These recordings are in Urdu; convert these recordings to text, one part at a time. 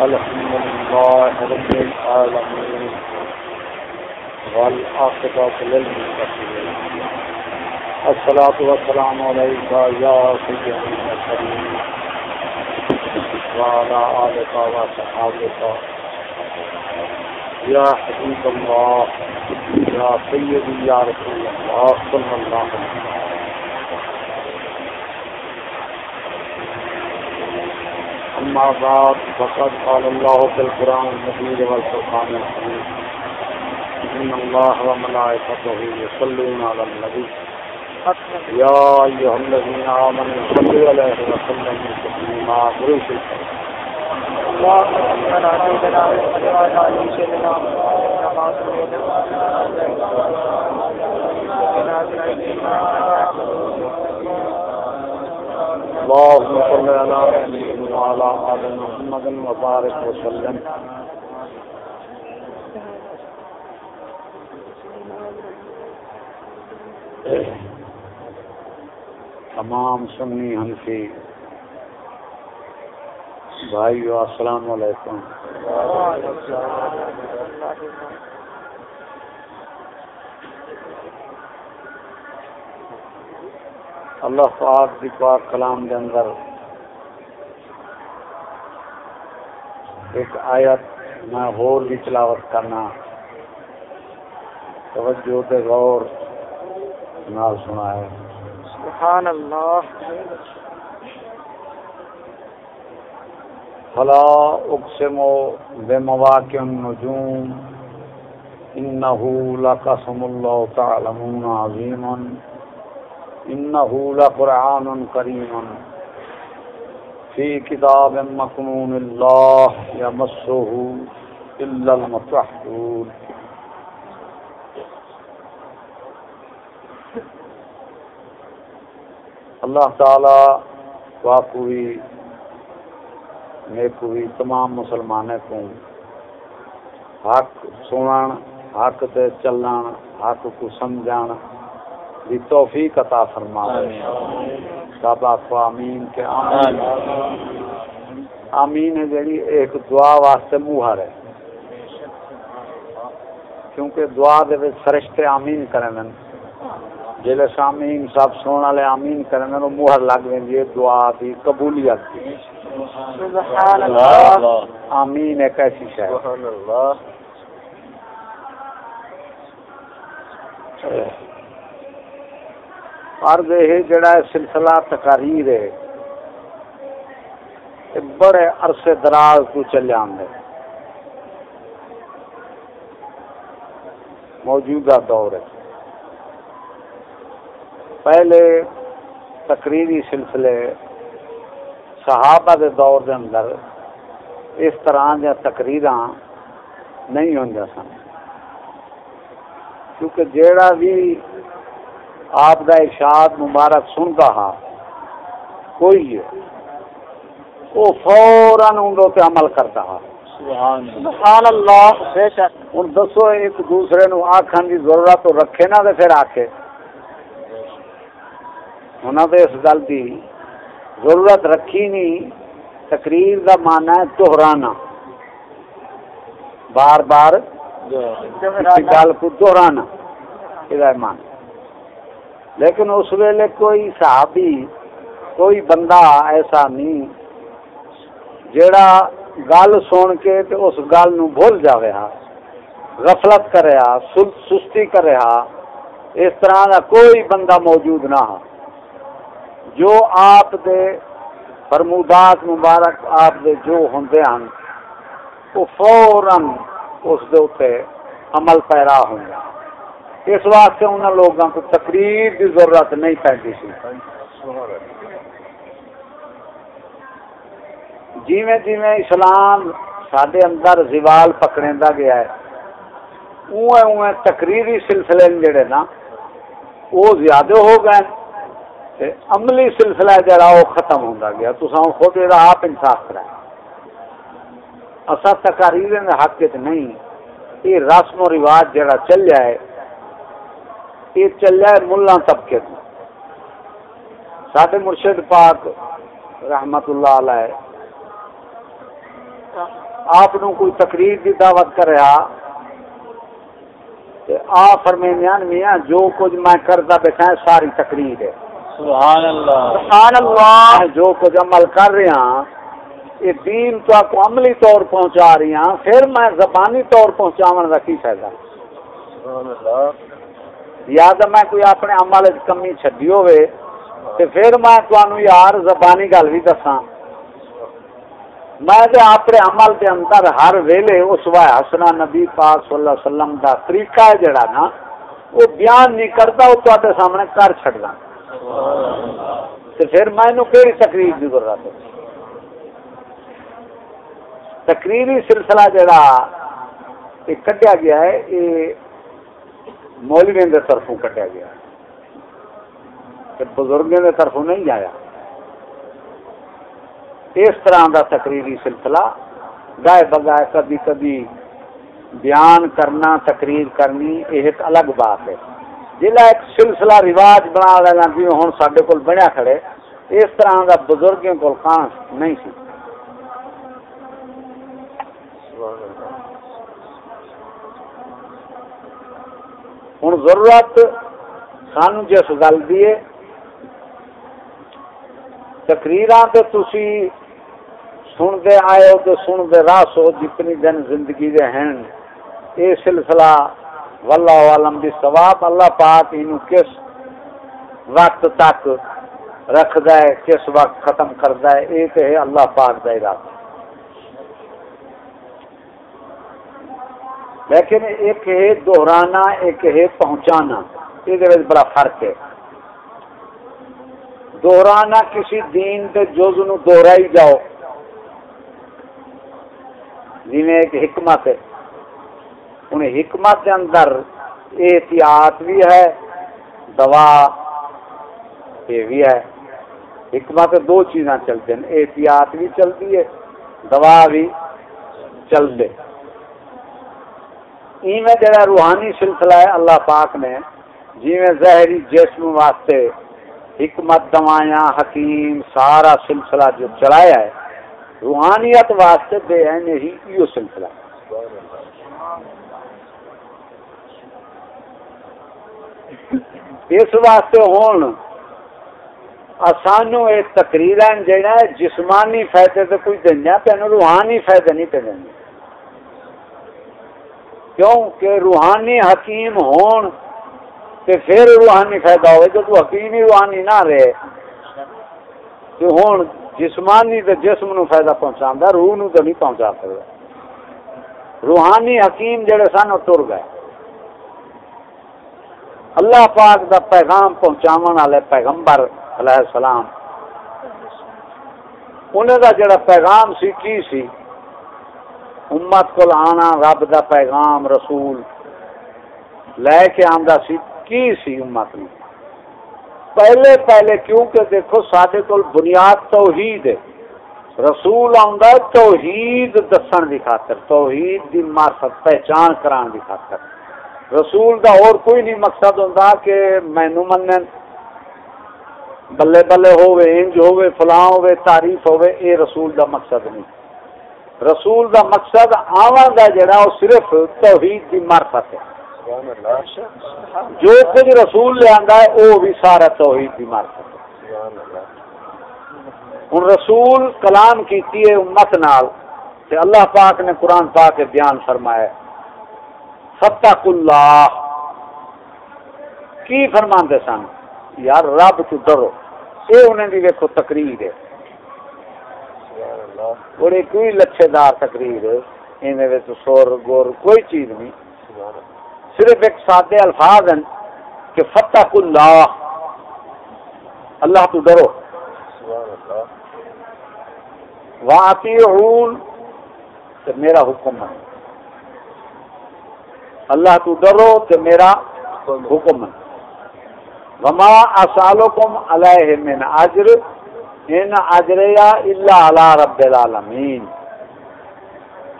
الحمد لله رب العالمين والعاقبة للمتقين الصلاة والسلام عليك يا سيدي وعلى آلك وصحابك. يا حبيب الله، يا سيدي يا رسول الله، صلى الله عليه وسلم. أما بعد، فقد قال الله في القرآن المجيد والفرقان الحميد. إن الله وملائكته يصلون على النبي. يا أيها الذين آمنوا صلوا عليه وسلموا تسليما اللهم صل على محمد وعلى آل محمد وبارك وسلم. تمام سنی حنفی بھائیو، السلام علیکم۔ اللہ پاک دی پاک کلام دے اندر ایک آیت میں اور بھی تلاوت کرنا، توجہ دے غور نال سنا ہے سبحان اللہ۔ فلا اقسم بمواقع النجوم انه لقسم الله تعلمون عظيما انه لقرآن كريم في كتاب مكنون الله يمسه الا المطهرون اللہ تعالی واقعی نیک ہوئی تمام مسلمانوں کو حق سنن حق تے چلن حق کو سمجھن دی توفیق عطا فرمائے سب آخو آمین کے آمین۔ آمین۔ ہے جڑی ایک دعا واسطے موہر ہے۔ کیونکہ دعا دے وچ فرشتے آمین کرن جلے سامین سب سونا والے آمین کرن نو موہر لگ ویندی ہے دعا دی قبولیت دی۔ سبحان اللہ۔ آمین ایک ایسی شے۔ سبحان اللہ۔ اور یہ جڑا ہے سلسلہ تقاریر ہے بڑے عرصے دراز کو چلے آندے۔ موجودہ دور ہے۔ پہلے تقریری سلسلے صحابہ دے دور دے اندر اس طرح دیا تقریراں نہیں ہوں سن۔ کیونکہ جیڑا بھی آپ دا ارشاد مبارک سنتا ہا کوئی ہے وہ فوراً اندوں تے عمل کرتا ہا۔ سبحان اللہ۔ بے شک۔ ہوں دسو ایک دوسرے نو آخن کی ضرورت رکھے تو پھر آکھے۔ انہوں نے اس گل کی ضرورت رکھی نہیں تقریر کا مانا ہے دہرانا بار بار گل کو دہرانا یہ مان لیکن اس ویلے کوئی صحابی کوئی بندہ ایسا نہیں جیڑا گل سن کے تے اس گل نو بھول جاوے ہا غفلت کرے ہا سستی کرے ہا اس طرح کا کوئی بندہ موجود نہ ہا جو آپ دے فرمودات مبارک آپ دے جو ہوندے ہیں وہ فوراً اس دے اوتے عمل پیرا ہوں گا اس واسطے انہوں لوگوں کو تقریر کی ضرورت نہیں پہنتی سی جیویں جیویں اسلام سڈے اندر زوال پکڑا گیا ہے اوے اوے تقریری سلسلے جڑے نا وہ زیادہ ہو گئے عملی سلسلہ جڑا وہ ختم ہوتا گیا۔ تو خود یہ آپ انصاف کرا۔ اصا تقاریر حق نہیں۔ یہ رسم و رواج جڑا چلیا ہے یہ چلیا ہے ملا طبقے کو سڈے مرشد پاک رحمت اللہ علیہ آپ کوئی تقریر کی دعوت کر رہا۔ آ فرمیان میاں، جو کچھ میں کرتا بیٹھا ساری تقریر ہے۔ سبحان اللہ. سبحان اللہ. جو کچھ عمل کر رہا یہ دین تو آپ کو عملی طور پہنچا رہی ہوں پھر میں زبانی طور پہنچاون کا کی فائدہ؟ یا تو میں کوئی اپنے عمل کمی چڈی ہوئے تے پھر میں تمہیں یار زبانی گل بھی دساں۔ میں تے اپنے عمل کے اندر ہر ویلے اس وائے حسنا نبی پاک صلی اللہ علیہ وسلم دا طریقہ ہے جڑا نا وہ بیان نہیں کرتا وہ تے سامنے کر چھڑدا تے پھر میں نو کیڑی تقریر دی ضرورت ہے تقریری سلسلہ جڑا یہ کٹیا گیا ہے، یہ مولوی کے طرفوں کٹیا گیا ہے۔ بزرگوں کی طرف نہیں آیا۔ اس طرح کا تقریری سلسلہ، گائے بگائے کبھی کبھی بیان کرنا، تقریر کرنی، یہ ایک الگ بات ہے۔ جہاں ایک سلسلہ رواج بنا لینا جی ہوں سڈے کو بنیا کھڑے، اس طرح کا بزرگوں کو کان نہیں سی۔ ہوں ضرورت سان جس گل کی تقریر تھی سنتے آئے ہو تو سنتے رس ہو جتنی دن زندگی دے ہیں یہ سلسلہ واللہ عالم بھی ثواب، اللہ پاک ان کس وقت تک رکھ ہے، کس وقت ختم کرتا ہے، یہ تو ہے اللہ پاک کا ارادہ۔ لیکن ایک ہے دہرانا، ایک ہے پہنچانا یہ بڑا فرق ہے۔ دوہرانا کسی دین کے جز نو دوہرا ہی جاؤ۔ جی ایک حکمت ہے۔ ان حکمت کے اندر احتیاط بھی ہے، دوا یہ بھی ہے۔ حکمت دو چیزاں چلتے ہیں، احتیاط بھی چلتی ہے، دوا بھی چلتے۔ ایویں جڑا روحانی سلسلہ ہے، اللہ پاک نے جی زہری جسم واسطے حکمت دوائیاں حکیم، سارا سلسلہ جو چلایا ہے، روحانیت واسطے بے عین ہی یہ سلسلہ اس واسطے ہوں سانو یہ تقریر جہاں جسمانی فائدے تو کوئی دینا تین روحانی فائدے نہیں پہ دینا کیوں کہ روحانی حکیم ہون تے پھر روحانی فائدہ ہوئے تو حکیم ہی روحانی نہ رہے، تو ہوں جسمانی تے جسم نو فائدہ پہنچا روح نو تو نہیں پہنچا سکتا روحانی حکیم جڑے سن تر گئے۔ اللہ پاک دا پیغام پہنچاون والے پیغمبر علیہ السلام۔ انہیں دا جڑا پیغام سی کی سی؟ امت کو آنا رب دا پیغام رسول۔ لے کے آمدہ سی کی سی امت نے پہلے پہلے کیونکہ دیکھو سارے کو بنیاد توحید ہے۔ رسول آندا توحید دسن دی خاطر، توحید دی معرفت پہچان کران دی خاطر۔ رسول دا اور کوئی نہیں مقصد ہوندا کہ مینوں منن۔ بلے بلے ہوے انج ہوے فلاں ہوے تعریف ہوے اے رسول دا مقصد نہیں۔ رسول دا مقصد آواں دا جڑا او صرف توحید دی معرفت ہے۔ جو کچھ رسول لیا ہے وہ بھی سارا توحید کی مار ہوں رسول کلام کی امت نال اللہ پاک نے قرآن پاک کے بیان فرمایا فتح اللہ کی فرما سن؟ یار رب تو ڈرو۔ یہ انہیں بھی ویکو تقریر ہے۔ بڑی کوئی لچھے دار تقریر ان سور گور کوئی چیز نہیں۔ صرف ایک سادے الفاظ ہیں کہ فتح اللہ اللہ تو ڈرو۔ واقعی میرا حکم ہے۔ اللہ تو ڈرو کہ میرا حکم ہے۔ وما اسالکم علیہ من اجر ان اجریا الا علی رب العالمین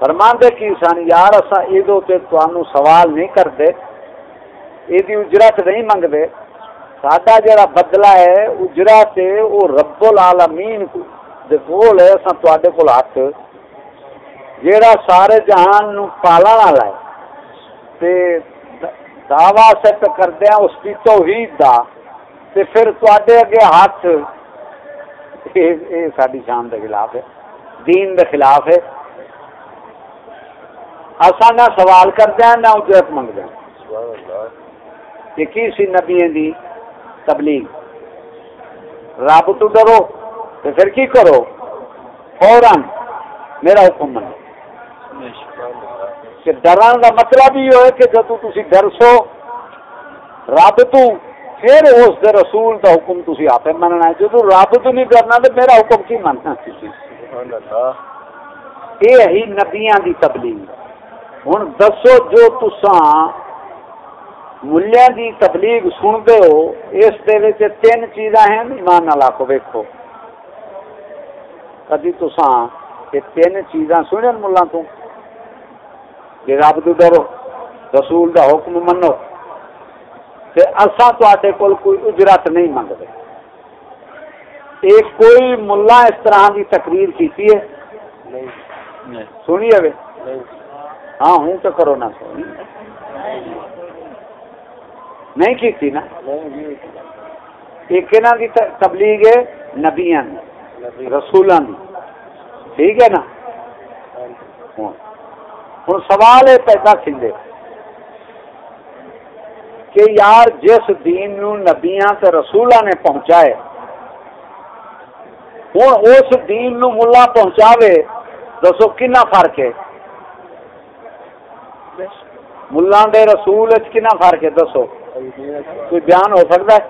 فرماندے کی سن یار اسا ایدو تے تانوں سوال نہیں کرتے ایدی اجرت نہیں منگتے ساڈا جڑا بدلہ ہے، اجرت تے او رب العالمین دے کول ہے اسا تواڈے کول ہاتھ جیڑا سارے جہان نو پالن والا ہے۔ تے دعوی سٹ کردے ہیں اس کی توحید دا تے پھر تواڈے اگے ہاتھ اے اے شان دے خلاف ہے، دین دے خلاف ہے۔ اصا نہ سوال کرتے ہیں نہ اجرت منگتے ہیں کہ کی سی نبی دی تبلیغ۔ رب تو ڈرو تو پھر کی کرو؟ فوراً میرا حکم منو۔ کہ ڈرن کا مطلب یہ ہوئے کہ جب تھی ڈرسو، رب تو پھر اس دے رسول دا حکم تھی آپ مننا ہے۔ جب رب تو نہیں ڈرنا تو میرا حکم کی مننا یہ ہی نبیاں دی تبلیغ۔ ہوں دسو جو تسان ملیا دی تبلیغ سنتے ہو، اس تین چیزاں ہیں، ایمان نال آخو ویکو کدی تسان یہ تین چیزاں سنن ملا تو کہ رب تو ڈرو رسول دا حکم منو۔ تے اساں تے کول کوئی اجرت نہیں منگتے ایک کوئی ملا اس طرح کی تقریر کی ہے؟ سنیے ہاں ہوں تو کرو نا۔ نہیں کی تھی نا ایک دی تبلیغ ہے؟ نبیاں رسولوں دی۔ ٹھیک ہے نا؟ ہوں سوال ہے پیدا کھلے کہ یار جس دین نو نبیاں تے رسولہ نے پہنچائے ہوں اس دین نو ملا پہنچاوے دسو کنا فرق ہے؟ ملا دے رسول کنا فرق ہے؟ دسو کوئی بیان ہو سکتا ہے؟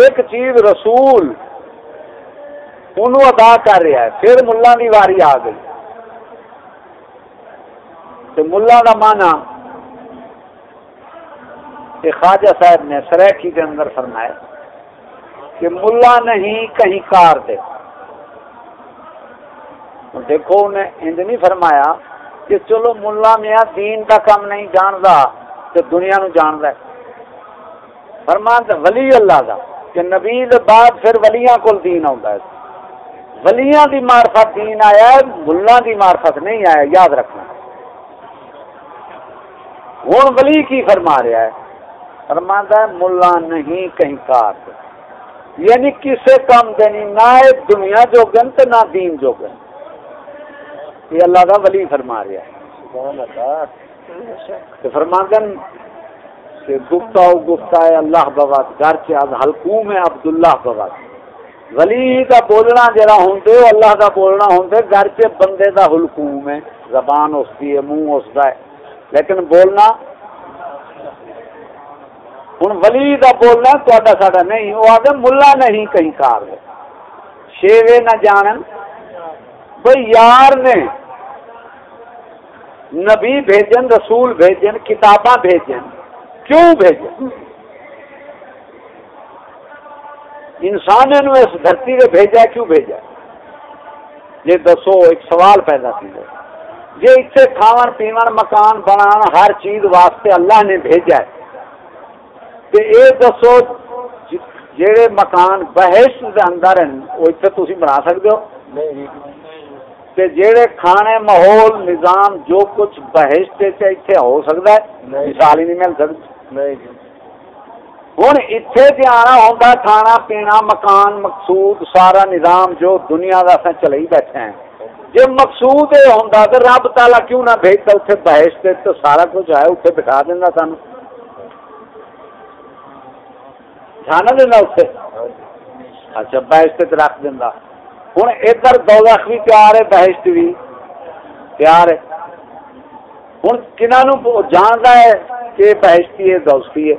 ایک چیز رسول ان ادا کر رہا ہے پھر ملا کی واری آ گئی۔ تو ملا کا مانا خواجہ صاحب نے سریکی کے اندر فرمایا کہ ملا نہیں کہیں کار دے۔ دیکھو انہیں انج نہیں فرمایا کہ چلو ملا میاں دین کا کام نہیں جانتا تو دنیا نو جانتا ہے۔ فرمان ولی اللہ دا کہ نبی بعد پھر ولیاں کو دین آتا ہے۔ ولیاں دی معرفت دین آیا ہے، ملا دی معرفت نہیں آیا، یاد رکھنا۔ ہوں ولی کی فرما رہا ہے؟ فرماتا ہے ملا نہیں کہیں کار یعنی کسے کام دینی نہ دنیا جو گن نہ دین جو گن یہ اللہ کا ولی فرما رہا ہے۔ فرماندن کہ گفتا ہو گفتا ہے اللہ بواد گھر کے آج حلقوم ہے عبداللہ بواد ولی کا بولنا جرا ہوں اللہ کا بولنا ہوں گھر کے بندے کا حلقوم ہے۔ زبان اس کی ہے منہ اس کا ہے۔ لیکن بولنا ہوں ولی کا بولنا تا سا نہیں۔ وہ آگے ملا نہیں، کہیں کار شیوے نہ جانن۔ بھائی یار نے نبی بھیجن، رسول بھیجن، کتاباں بھیجن۔ کیوں بھیجن؟ انسان نے اس دھرتی میں بھیجا کیوں بھیجا یہ دسو، ایک سوال پیدا کی جی اتنے کھاون پیون مکان بنا ہر چیز واسطے اللہ نے بھیجا ہے۔ کہ یہ دسو جہے مکان بحث اندر ہیں وہ اتنے تھی بنا سکتے ہو؟ کہ جیڑے کھانے ماحول نظام جو کچھ بحث اتنے ہو سکتا ہے مثال ہی نہیں مل سکتی ہوں اتنے جی آنا ہوتا کھانا پینا مکان مقصود سارا نظام جو دنیا کا اصل چلے ہی بیٹھے ہیں۔ جی مقصود یہ ہوں تو رب تالا کیوں نہ بھیجتا اتنے بحث سے تو سارا کچھ ہے اتنے بٹھا دینا سان جانا دینا اتنے اچھا بحث سے رکھ دینا۔ ہوں ادھر دوزخ بھی تیار ہے بہشت بھی تیار ہے۔ ہوں کنہوں جانتا ہے کہ بہشتی ہے دوستی ہے۔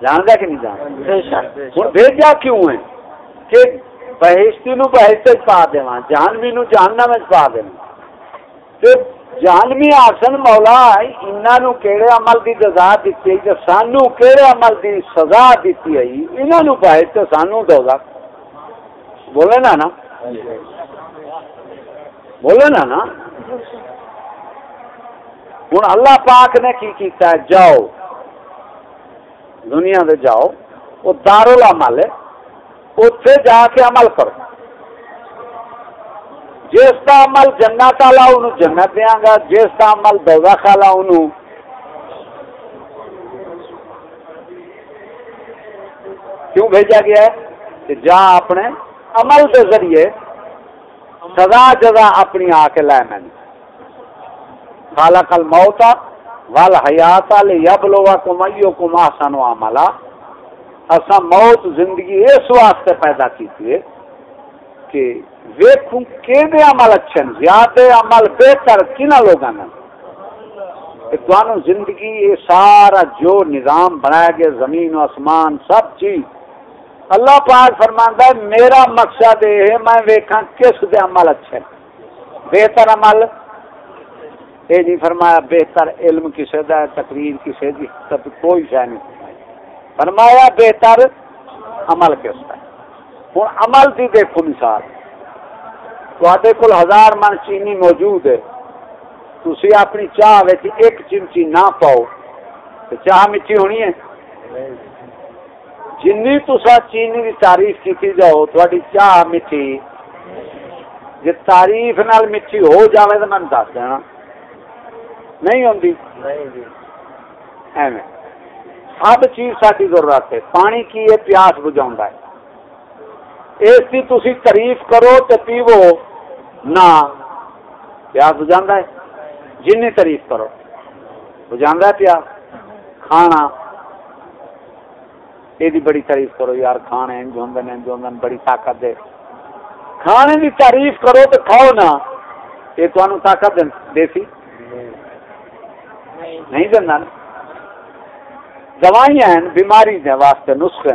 جانتا کہ نہیں جانتا ہوں بھیجا کیوں ہے؟ کہ بہشتی نو بہشت پا دے جہانوی نو جہنم میں پا دے جہانوی آسن مولا انہوں کہڑے عمل کی جزا دیتی ہے سانو کہڑے عمل کی سزا دیتی ہے انہوں بہشت سانو دوزخ بولے نا نا؟ بولے نا نا؟ ہوں اللہ پاک نے کی کیتا ہے؟ جاؤ۔ دنیا دے جاؤ۔ وہ دار العمل ہے۔ اتے جا کے عمل کرو جس کا عمل جنت والا انہوں جنت دیا گا جس کا عمل دودا خالا انہوں کیوں بھیجا گیا ہے کہ جا اپنے عمل کے ذریعے سزا جزا اپنی آ کے لائے میں خالا کل موتا ول حیات یب لوا کما سنو عملہ اصا موت زندگی اس واسطے پیدا کی تھی کہ ویکھوں کہ عمل اچھے زیادہ عمل بہتر کن لوگوں نے زندگی یہ سارا جو نظام بنایا گیا، زمین و آسمان، سب چیز۔ اللہ پاک فرماندا ہے، میرا مقصد یہ ہے، میں ویکھاں کس دے عمل اچھے بہتر عمل؟ یہ نہیں فرمایا بہتر علم کسے دا ہے، تقریر کسے دی کوئی شے نہیں۔ فرمایا بہتر عمل کس دا ہوں عمل دی دیکھو مثال۔ تے کول ہزار من چینی موجود ہے۔ تھی اپنی چاہ ایک چمچی نہ پاؤ۔ تو چاہ میٹھی ہونی ہے۔ جنی تسا چینی کی تعریف کی جاؤ تھوڑی چاہ میٹھی جی تعریف نال میٹھی ہو جائے تو میں دس دینا۔ نہیں ایویں۔ سب چیز ساری ضرورت ہے۔ پانی کی ہے پیاس بجا ہے۔ اس کی تھی تعریف کرو تو پیو نہ، پیاس بجا ہے۔ جن تعریف کرو۔ بجا ہے پیاس۔ کھانا۔ یہ بڑی تعریف کرو، یار کھانے انج ہوں انج ہوں بڑی طاقت دے۔ کھانے کی تعریف کرو تو کھاؤ نا یہ تمہیں طاقت دے سی نہیں دینا دوائیاں ہیں بیماری دے واسطے، نسخے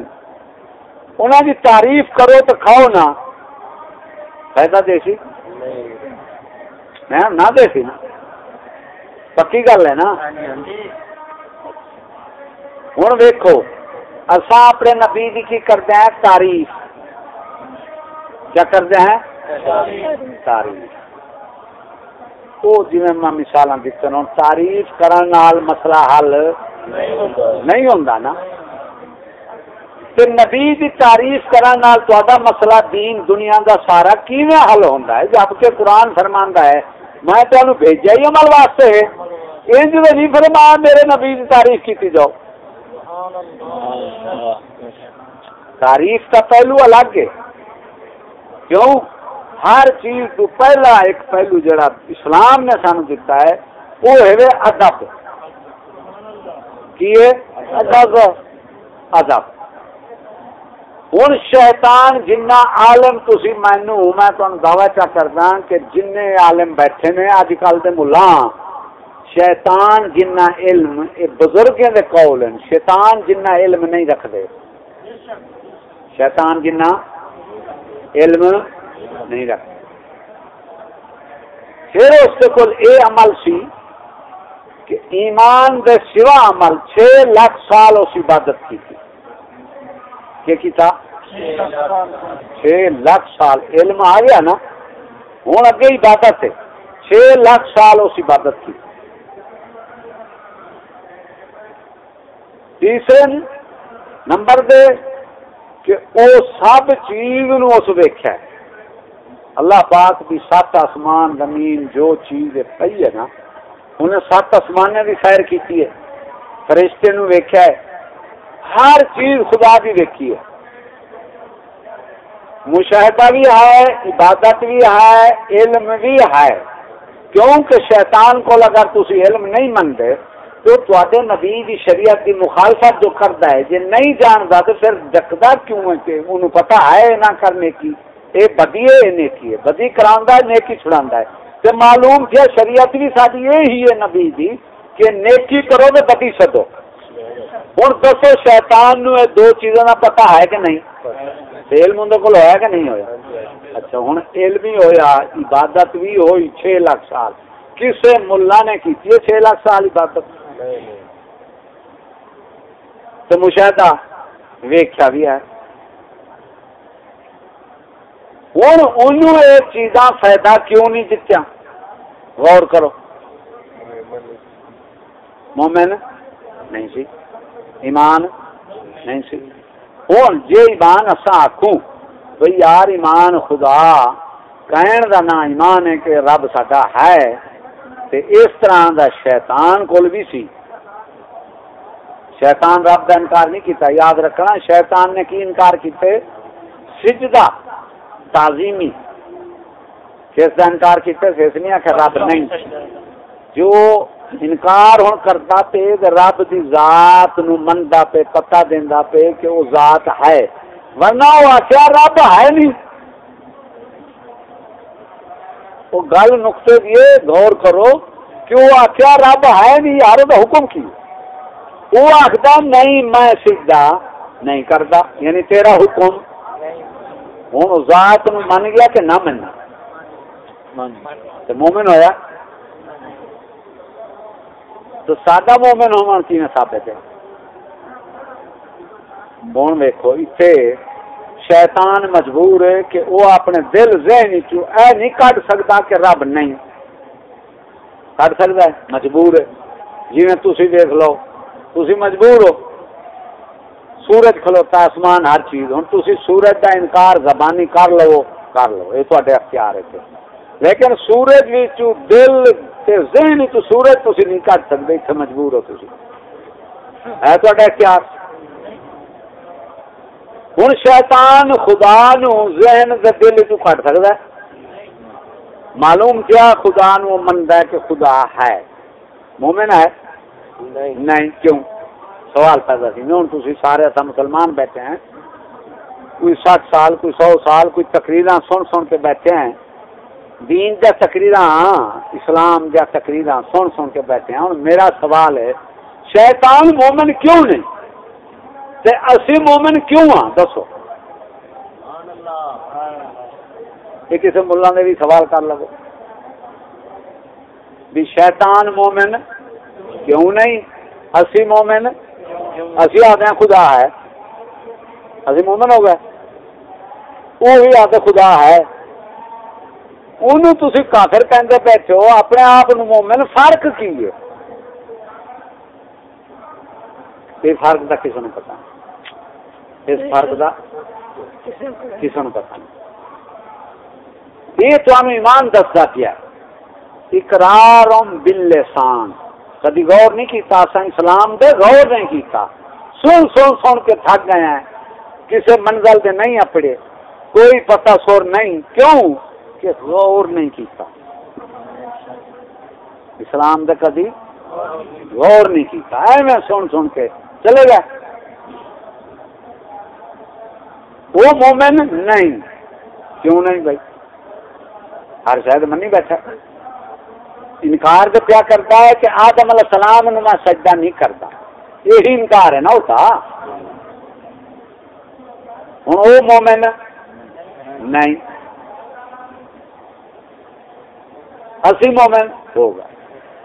انہوں کی تعریف کرو تو کھاؤ نا۔ فائدہ دے سی؟ نہ دے سی نا۔ پکی گل ہے نا۔ ہوں ویکو اصا اپنے نبی کی کرتے ہیں؟ تعریف۔ کیا کرتے ہیں؟ تعریف۔ وہ جی میں مثال دیتے ہیں تعریف کرن نال مسئلہ حل۔ نہیں ہوتا نا۔ تو نبی دی تعریف کرن نال تا مسئلہ دین دنیا دا سارا کیویں حل ہوتا ہے؟ جبکہ قرآن فرماندا ہے، میں تمہیں بھیجا ہی عمل واسطے۔ انج نہیں فرما میرے نبی دی تعریف کی جاؤ۔ تعریف کا پہلو الگ ہے۔ کیوں؟ ہر چیز تو پہلا ایک پہلو جڑا اسلام نے سانو دیتا ہے، وہ ہے ادب۔ ادب ادب ہوں شیطان جنہ عالم تھی مینو میں تمہیں دعوی چا کردا کہ جن عالم بیٹھے نے اج کل کے ملا۔ شیطان جنہ علم یہ بزرگ دے قول ہیں۔ شیطان جنہ علم نہیں رکھتے شیطان جنہ علم نہیں رکھتے پھر اس کے کول اے عمل سی۔ کہ ایمان دے سوا عمل چھ لاکھ سال اس عبادت کی تھی۔ کہ کی تھا؟ چھ لاکھ سال۔ علم آ گیا نا۔ ہوں اگے عبادت ہے۔ چھ لاکھ سال اس عبادت کی۔ تیسرے نمبر دے کہ او سب چیز نو اس ویکھیا اللہ پاک کی سات آسمان، زمین جو چیز پی ہے نا انہیں سات آسمان بھی سیر کی ہے، فرشتے نو ویکیا ہے۔ ہر چیز خدا بھی ویکھی ہے۔ مشاہدہ بھی ہے، عبادت بھی ہے، علم بھی ہے۔ کیونکہ شیطان کو اگر تھی علم نہیں منتے تو تے نبی دی شریعت دی مخالفت جو کرتا ہے جی نہیں جانتا تو پھر ڈکتا کیوں ہے؟ کہ انہوں پتا ہے نہ کرنے کی۔ یہ بدی ہے نیکی ہے۔ بدی کرا نیکی چھڑا ہے۔ تو معلوم کیا شریعت بھی ساری یہی ہے نبی دی کہ نیکی کرو تو بدی سدو ہوں دسو شیطان نو دو چیزوں کا پتا ہے کہ نہیں؟ علم اندر کو ہوا کہ نہیں ہوا اچھا ہوں علم ہی ہوا عبادت بھی ہوئی چھ لاکھ سال۔ کسے ملا نے کی چھ لاکھ سال عبادت؟ تو مشاہدہ ویخیا بھی ہے۔ ہوں انہوں یہ چیزاں فائدہ کیوں نہیں جتیا غور کرو۔ مومن نہیں سی، ایمان نہیں سی۔ ہوں جی ایمان اصا آخوں بھئی یار ایمان خدا، کہن دا نا ایمان ہے کہ رب ساڈا ہے، تے اس طرح دا شیطان کول بھی سی۔ شیطان رب کا انکار نہیں کیتا، یاد رکھنا، شیطان نے کی انکار کیتے؟ سجدہ۔ تعظیمی۔ کس کا انکار کیتے سے نہیں آخر رب نہیں۔ جو انکار ہوں کرتا پہ رب دی ذات نو مندا پہ پتہ دیندا پہ کہ وہ ذات ہے۔ ورنہ وہ آخیا رب ہے نہیں۔ وہ گل نقطے دیے غور کرو کہ وہ آخیا رب ہے نہیں یار وہ حکم کی۔ وہ آخر نہیں، میں سیدھا نہیں کرتا یعنی تیرا حکم ہوں ذات من گیا کہ نہ مننا؟ مومن ہویا؟ تو سادہ مومن ہونا کی ثابت ہے؟ ہوں ویکو اتنے شیطان مجبور ہے کہ وہ اپنے دل، ذہن چو اے نہیں کٹ سکتا کہ رب نہیں۔ کٹ سکتا ہے؟ مجبور ہے۔ جی تھی دیکھ لو تھی مجبور ہو۔ سورج کھلوتا آسمان ہر چیز۔ ہوں تھی سورج کا انکار زبانی کر لو کر لو۔ یہ تے اختیار ہے۔ لیکن سورج بھی چو دل تے ذہن چ سورج تھی نہیں کٹ سکتے اتنے مجبور ہو تھی ہے تو اختیار۔ ہوں شیطان خدا نو ذہن دے دل چ کٹ سکتا ہے۔ معلوم کیا خدا نو منتا ہے کہ خدا ہے؟ مومن ہے؟ نہیں کیوں؟ سوال پیدا سی ہوں تھی سارے ایسا مسلمان بیٹھے ہیں۔ کوئی سٹھ سال، کوئی سو سال، کوئی تقریر سن سن کے بیٹھے ہیں۔ دین جا تقریر اسلام جا تقریر سن سن کے بیٹھے ہیں۔ اور میرا سوال ہے، شیطان مومن کیوں نہیں؟ تے اسی مومن کیوں ہاں؟ دسو۔ یہ کسی ملا نے بھی سوال کر لگو۔ بھی شیطان مومن کیوں نہیں؟ اسی مومن اسی آتے ہیں خدا ہے۔ اسی مومن ہو گئے۔ وہ بھی آتے خدا ہے۔ انہوں تھی کافر کہتے بیٹھے ہو، اپنے آپ مومن فرق کی ہے؟ یہ فرق کا کسی نے پتا اس فرق کا کسی نے پتا نہیں۔ یہ تو ایمان دستا کیا اقرار بل لسان کدی غور نہیں کیتا اسا اسلام دے غور نہیں کیتا۔ سن سن سن کے تھک گئے ہیں۔ کسی منزل دے نہیں اپڑے۔ کوئی پتہ سور نہیں۔ کیوں؟ کہ غور نہیں کیتا۔ اسلام دے کدی غور نہیں کیتا۔ اے میں سن سن کے چلے گئے۔ وہ مومن نہیں۔ کیوں نہیں بھائی؟ ہر شاید منی بیٹھا۔ انکار تو کیا کرتا ہے کہ آدم علیہ السلام نے میں سجدہ نہیں کرتا؟ یہی انکار ہے نا ہوتا ہوں، وہ مومن نہیں۔ اسی مومن ہوگا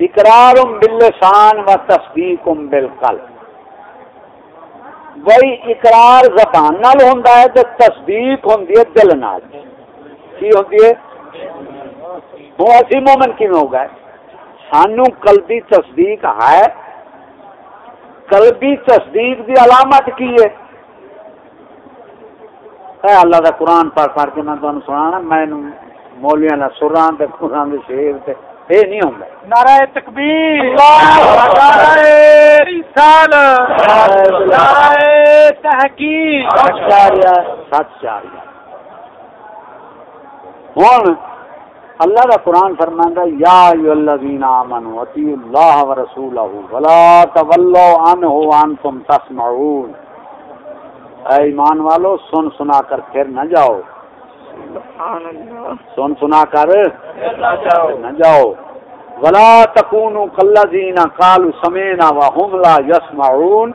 اقرار بلسان و تصدیق بالکل بھائی اقرار زبان نال ہوتا ہے تو تصدیق ہوں دل نال۔ کی ہوتی ہے؟ وہ اسی مومن کی ہوگا سانو قلبی تصدیق ہے۔ قلبی تصدیق دی علامت کی ہے؟ اے اللہ دا قرآن پڑھ پڑھ کے میں تمہیں سنا میں مولیاں نہ سران تے قرآن دے شیر تے اے نہیں ہوندا نعرہ تکبیر۔ نعرہ رسالت۔ نعرہ تحقیق سچ چاریا سچ چاریا ہن اللہ کا قرآن فرماندا یا ایو الذین آمنوا اطیعوا اللہ ورسولہ ولا تولوا عنه وانتم تسمعون۔ اے ایمان والو سن سنا کر پھر نہ جاؤ۔ سن سنا کر نہ جاؤ۔ ولا تکونوا کالذین قالوا سمعنا وهم لا يسمعون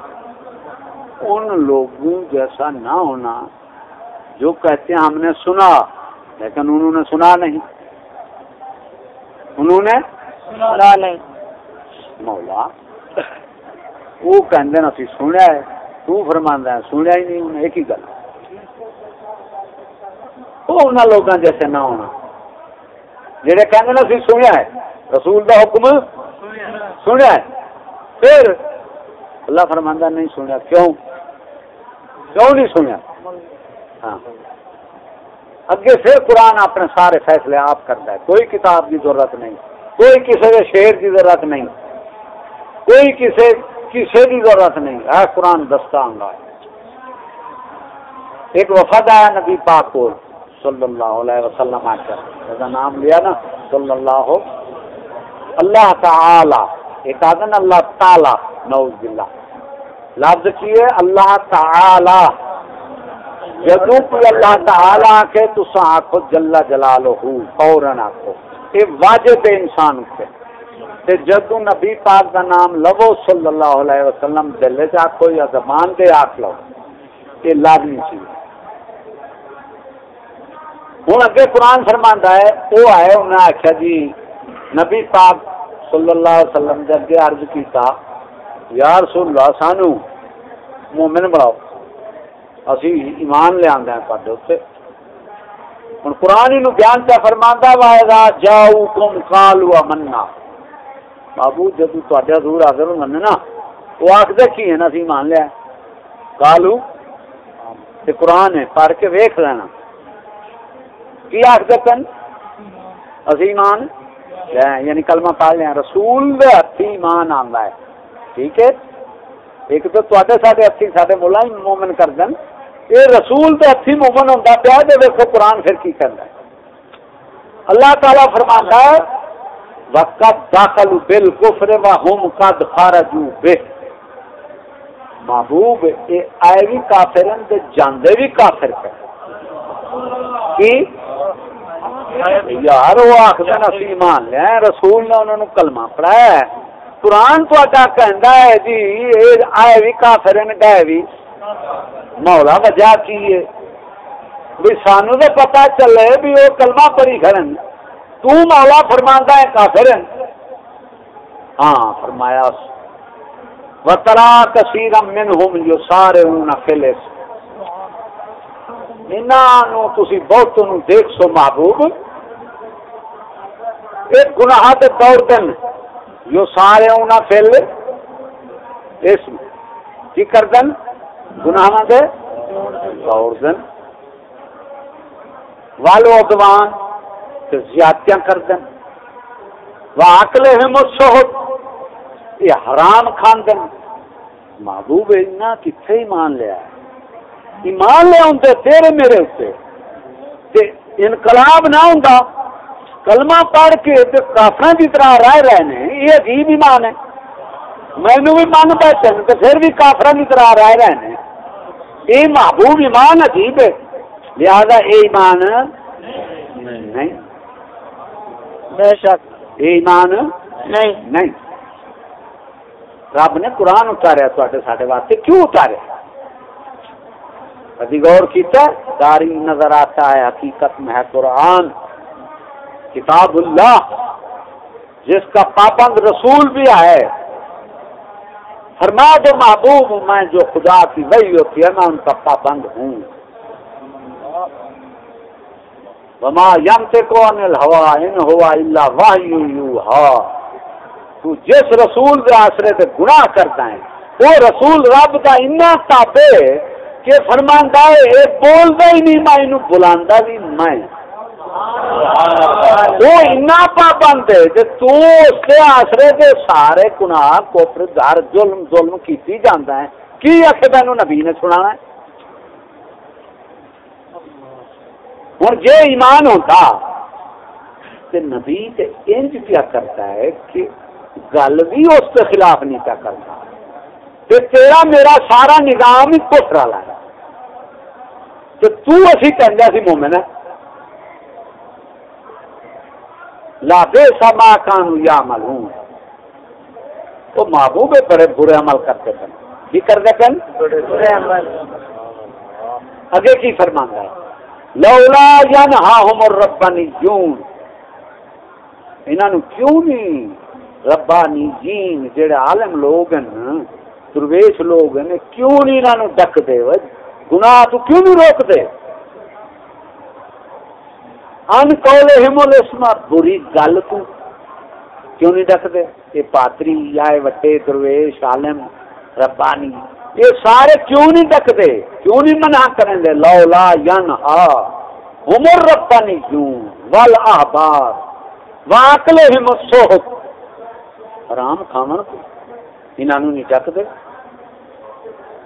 ان لوگوں جیسا نہ ہونا جو کہتے ہیں ہم نے سنا لیکن انہوں نے سنا نہیں۔ انہوں نے مولا وہ کہندے نا سی سنیا ہے تو فرماندا ہے سنیا ہی نہیں انہیں ایک ہی گل۔ وہ انہوں لوگوں جیسے نہ ہونا۔ جہے کہنے نا سی سنیا ہے رسول دا حکم سنیا ہے۔ پھر اللہ فرماندہ نہیں سنیا۔ کیوں؟ کیوں نہیں سنیا؟ ہاں۔ اگے پھر قرآن اپنے سارے فیصلے آپ کرتا ہے۔ کوئی کتاب کی ضرورت نہیں، کوئی کسی کے شیر کی ضرورت نہیں، کوئی کسی کسی کی ضرورت نہیں۔ ہے قرآن دستہ ہے ایک وفد آیا نبی پاک کو صلی اللہ علیہ وسلم آ کر۔ نام لیا نا، صلی اللہ۔ اللہ تعالی، ایک آدھن اللہ تعالی نوز باللہ۔ لفظ کی ہے، اللہ تعالی۔ جدو کوئی اللہ تعالی کے تو آخو جلا جلال ہو فوراً آخو یہ واجب انسان کے۔ تے جدو نبی پاک کا نام لو، صلی اللہ علیہ وسلم دل چ آخو یا زبان دے آخ لو، یہ لازمی چیز ہوں اگے قرآن فرمانا ہے وہ آئے انہیں آخیا جی نبی پاک صلی اللہ علیہ وسلم کے اگے عرض کیتا، یا رسول اللہ، سانو مومن بناؤ۔ اسی ایمان لے آدھے ہیں پڑھے اتنے ہوں قرآن نو بیان کیا فرمانا وا جاؤ کم کالو منا بابو، جدو تے حضور حاضر ہوں نا وہ آخر کی ہے نا، اسی ایمان لیا کالو قرآن ہے، پڑھ کے ویخ لینا۔ کی آخر کن اسی ایمان یعنی کلمہ پڑھ لیا رسول ہاتھی ایمان آتا ہے۔ ٹھیک ہے؟ ایک تو تے سارے ہاتھی سارے مولا مومن کر دین یہ رسول تو ہاتھی مومن ہوتا پیا جو دیکھو قرآن پھر کی کرنا اللہ تعالیٰ فرماتا ہے وقت داخل بل کفر و ہم قد خارجو بے محبوب، اے آئے بھی کافر ہیں جاندے بھی کافر پہ کی؟ یار، وہ آخر اسی ایمان لیا رسول نے انہوں نے کلمہ پڑھایا ہے۔ قرآن تو کہندا ہے جی آئے بھی کافر گئے بھی مولا وجہ کی ہے؟ بھی سانو تو پتا چلے بھی وہ کلمہ پڑھی کھڑن۔ تو مولا فرماندا ہے کافر ہاں فرمایا۔ وترا کثیر منهم جو سارے ان فلس انہاں تسی بہت نو دیکھ سو محبوب۔ ایک گناہ تے دوڑ دن۔ جو سارے اونا فل اس کی کر دن گناہ دے دوڑ دن۔ والو ادوان تے زیادتیاں کر دن واقلے ہم السہد یہ حرام کھان دن محبوب اینا کتھے ایمان لیا ہے ایمان لے ہوں تیرے میرے اتنے۔ انقلاب نہ ہوں کلمہ پڑھ کے کافر کی طرح رہ رہے ہیں یہ عجیب ایمان ہے۔ مینو بھی من بیٹھن تو پھر بھی کافر کی طرح رہ رہے ہیں یہ محبوب ایمان عجیب ہے۔ لہذا یہ ایمان نہیں۔ بے شک۔ یہ ایمان نہیں۔ نہیں۔ رب نے قرآن اتاریا تے سارے واسطے۔ کیوں اتاریا؟ کبھی غور کیتا داری نظر آتا ہے حقیقت میں ہے قرآن۔ کتاب اللہ، جس کا پابند رسول بھی ہے۔ فرما دو محبوب میں، جو خدا کی وہی ہوتی ہے، میں ان کا پابند ہوں۔ وما یم سے ہوا ان ہوا اللہ واہ یو ہا تو جس رسول کے آسرے سے گناہ کرتا ہے، وہ رسول رب کا اتنا تاپے کہ فرماندا ہے اے بولدا ہی نہیں، میں اینو بھی میں وہ اتنا پابند ہے کہ تو اس کے آسرے دے سارے گناہ کوپر گھر، ظلم ظلم کیتی جاندا ہے کی آخر تینوں نبی نے سنانا ہے؟ ہوں جے ایمان ہوتا تے نبی تے انج کیا کرتا ہے کہ گل بھی اس کے خلاف نہیں کیا کرتا۔ تے تیرا میرا سارا نظام ہی کفر والا ہے۔ تو تو اسی کہندا سی مومن ہے لا بے سما کانو یا عمل ہوں تو محبوب بڑے برے عمل کرتے تھے. کی کرتے کن برے عمل اگے کی فرماندا ہے؟ لولا ینہاہم الربانیون. انہاں نو کیوں نہیں ربانی جین جڑے عالم لوگ ہیں، درویش لوگ ہیں، کیوں نہیں انہاں نو ڈک دے گناہ تو کیوں نہیں روک دے ان کولے ہمول اسما بری گل تو کیوں نہیں ڈک دے یہ پاتری یا وٹے درویش عالم ربانی یہ سارے کیوں نہیں ڈک دے کیوں نہیں منع کریں دے لولا ین ہا عمر ربانی کیوں ول احبار واکلے ہم صحب حرام کھاون کو انہاں نہیں ڈک دے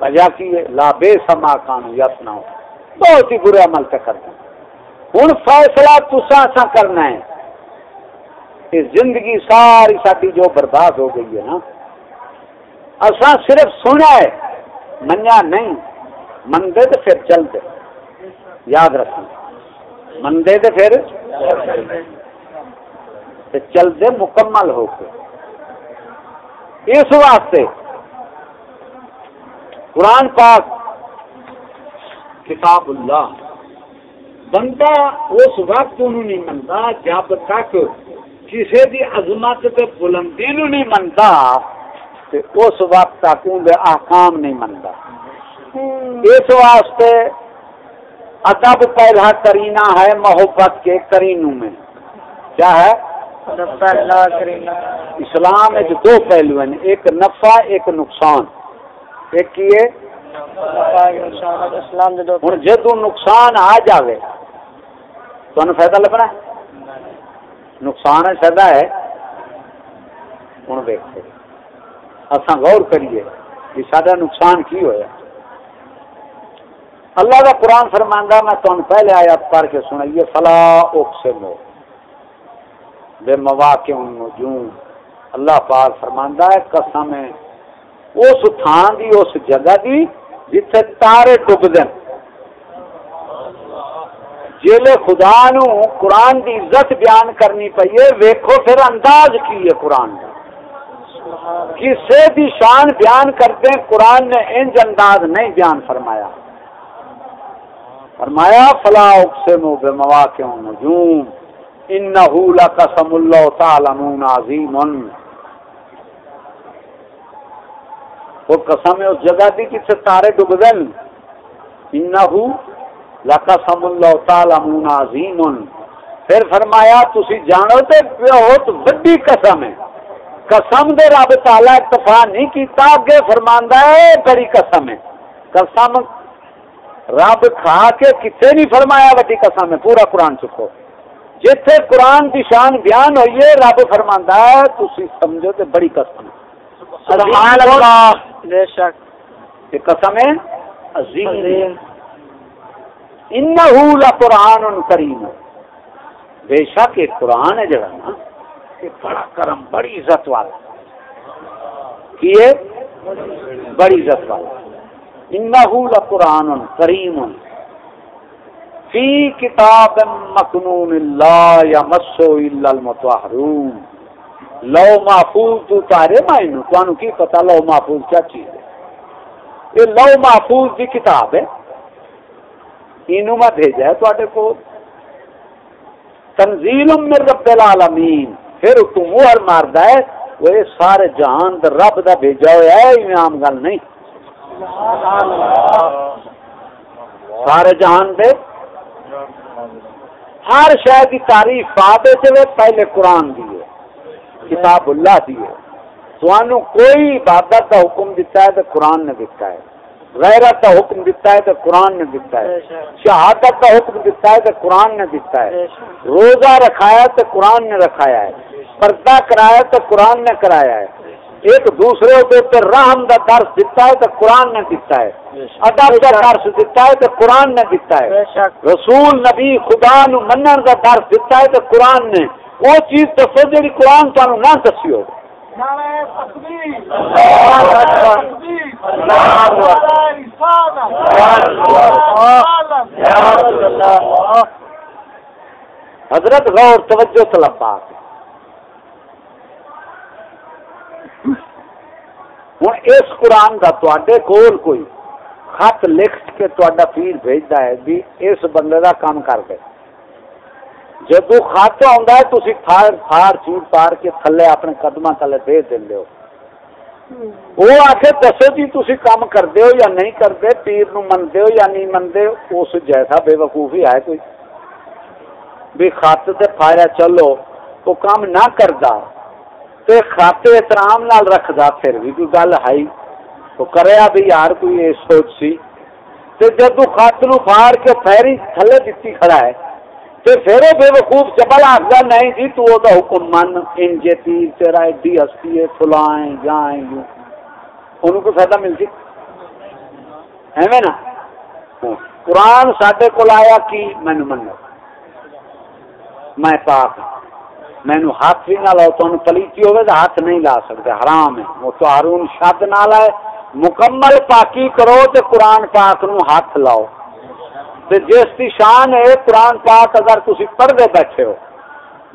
وجہ کی ہے لا بے سما کانو یسنا بہت ہی برے عمل تک کرتے ہیں ہوں فیصلہ تسا سا کرنا ہے۔ کہ زندگی ساری ساری جو برباد ہو گئی ہے نا اصا صرف سنا ہے منیا نہیں۔ مندے تو پھر چلتے۔ یاد رکھنا۔ مندے تو پھر چلتے مکمل ہو کے۔ اس واسطے قرآن پاک کتاب اللہ بندہ اس وقت نہیں منتا جب تک کسی دی عظمت تے بلندی نو نہیں منتا تے اس وقت تک اندر احکام نہیں منتا۔ اس واسطے ادب پہلا کرینا ہے محبت کے کرینوں میں۔ کیا ہے؟ اسلام دو پہلو ہیں ایک نفع ایک نقصان۔ ایک کیے ہوں جدو نقصان آ جائے تو فائدہ لبنا نقصان ہے، فائدہ ہے۔ ہوں دیکھتے اصا غور کریے کہ سارا نقصان کی ہوا اللہ کا قرآن فرماندہ میں تمہیں پہلے آیا پڑھ کے سنائیے، فلا اقسم بے مواقع نجوم اللہ پاک فرماندہ ہے قسم ہے اس تھان دی، اس جگہ دی، جتھے تارے ڈب دیں جیلے خدا نو قرآن دی عزت بیان کرنی پئیے ویکھو پھر انداز کی ہے قرآن کا کسے دی شان بیان کرتے ہیں قرآن نے انج انداز نہیں بیان فرمایا۔ فرمایا، فلا اقسم بمواقع النجوم انه لقسم الله تعلمون عظیم وہ قسم ہے، اس جگہ دی کسے تارے ڈب دن انہو لقسم اللہ تعالی من عظیم پھر فرمایا تسی جانو تے بہت بڑی قسم ہے۔ قسم دے رب تعالی اکتفا نہیں کیتا اگے فرماندا ہے بڑی قسم ہے۔ قسم رب کھا کے کتے نہیں فرمایا بڑی قسم ہے۔ پورا قرآن چکو جتھے قرآن کی شان بیان ہوئی ہے رب فرماندا ہے تسی سمجھو تے بڑی قسم ہے۔ سبحان اللہ۔ بے شک۔ یہ قسم ہے عظیم۔ انہو لقرآن کریم۔ بے شک ایک قرآن ہے جگہ نا کہ بڑا کرم، بڑی عزت والا۔ کیے بڑی عزت والا۔ انہو لقرآن کریم۔ فی کتاب مکنون اللہ یا مسو الا المتوحرون لو محفوظ، تو تارے مائنو تو کی پتا لو محفوظ کیا چیز ہے؟ یہ لو محفوظ کی کتاب ہے۔ انہوں میں بھیجا ہے تو کو تنزیل من رب العالمین۔ پھر تو مہر ماردا ہے، وہ سارے جہان دا رب دا بھیجا ہوا ہے، یہ عام گل نہیں۔ سارے جہان دے۔ ہر شہر کی تعریف پا دے چلے پہلے قرآن دی کتاب اللہ دی ہے۔ تو کوئی عبادت کا حکم دیتا ہے تو قرآن نے دیتا ہے۔ غیرت کا حکم دیتا ہے تو قرآن نے دیتا ہے۔ شہادت کا حکم دیتا ہے تو قرآن نے دیتا ہے۔ روزہ رکھایا تو قرآن نے رکھایا ہے۔ پردہ کرایا تو قرآن نے کرایا ہے۔ ایک دوسرے کے اوپر رحم کا درس دیتا ہے تو قرآن نے دیتا ہے۔ ادب کا درس دیتا ہے تو قرآن نے دیتا ہے۔ رسول نبی خدا نو منن کا درس دیتا ہے تو قرآن نے۔ وہ چیز دسو جی قرآن تمہیں نہ دسی حضرت غور توجہ طلب بات ہوں اس قرآن کا تے کول کوئی خط لکھ کے تا پیر بھیجتا ہے بھی اس بندے کا کام کر دے جدو خط آتا ہے تھی تھار تھار چوٹ پار کے تھلے اپنے قدم تھلے دے دیں ہو۔ وہ آخر دسو جی تھی کام کرتے ہو یا نہیں کرتے پیر نو منتے ہو یا نہیں منتے اس جیسا بے وقوف ہی ہے کوئی۔ بھی خط تے پھایا چلو وہ کام نہ کردا، تے خط احترام نال رکھدا، پھر بھی کوئی گل ہے۔ تو کریا بھی یار، کوئی یہ سوچ سی۔ تے جدو خط نو پھاڑ کے پھیری تھلے دتی کھڑا ہے تے پھر بے وقوف چبل آخدا نہیں جی تو او دا حکم من، ان جے تیر تیرا ایڈی ہستی ہے، فلائیں جائیں یوں۔ انہوں کو فائدہ ملتی ایویں نا؟ قرآن سڈے کو آیا کی؟ مینو من میں پاک مینو ہاتھ بھی نہ لاؤ، تو پلیتی ہوگی تو ہاتھ نہیں لا سکتے، حرام ہے۔ وہ تو ہارون شد نہ لائے مکمل پاکی کرو تو قرآن پاک نو ہاتھ لاؤ۔ جس کی شان ہے قرآن پاک اگر تھی پڑھتے بیٹھے ہو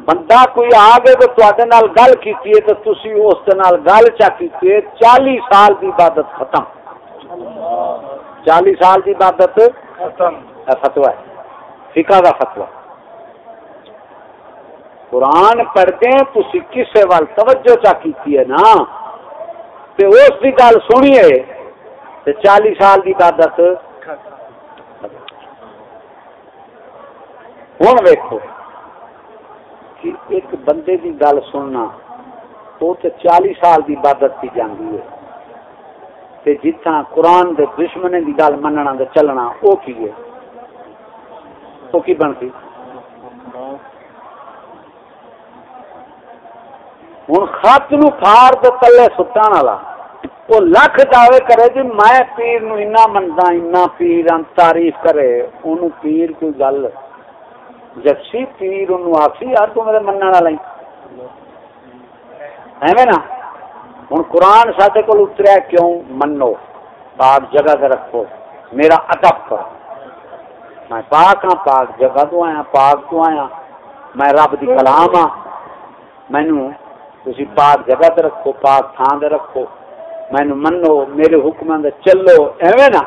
بندہ کوئی آ گئے تو تے گل کی تو تھی اس گل چا کی چالی سال کی عبادت ختم۔ چالی سال کی عبادت فتوا ہے فکا کا فتوا قرآن پڑھتے تھی کسے وال توجہ چا کی ہے نا؟ تے اس کی گل سنیے تے چالی سال کی عبادت ہوں ویکو کہ ایک بندے کی گل سننا وہ تے چالی سال کی عبادت کی جاتی ہے تے جتنا قرآن دے دشمن کی گل مننا دے چلنا وہ کی ہے وہ کی بنتی ہوں خط نو فار دے تلے ستان والا وہ لکھ دعوے کرے جی میں پیر نو اینا مندا اینا پیر تعریف کرے اونوں پیر کوئی گل جسی پیر اونوں آکھی یار تو میرے منن والا ہی ایویں نا ہوں قرآن سارے کو اتریا کیوں منو پاک جگہ سے رکھو میرا ادب کرو میں پاک ہاں پاک جگہ تو آیا پاک تو آیا میں رب دی کلام ہاں مینو تھی پاک جگہ تے رکھو پاک تھان دے رکھو مینو منو میرے حکم چلو ایویں نا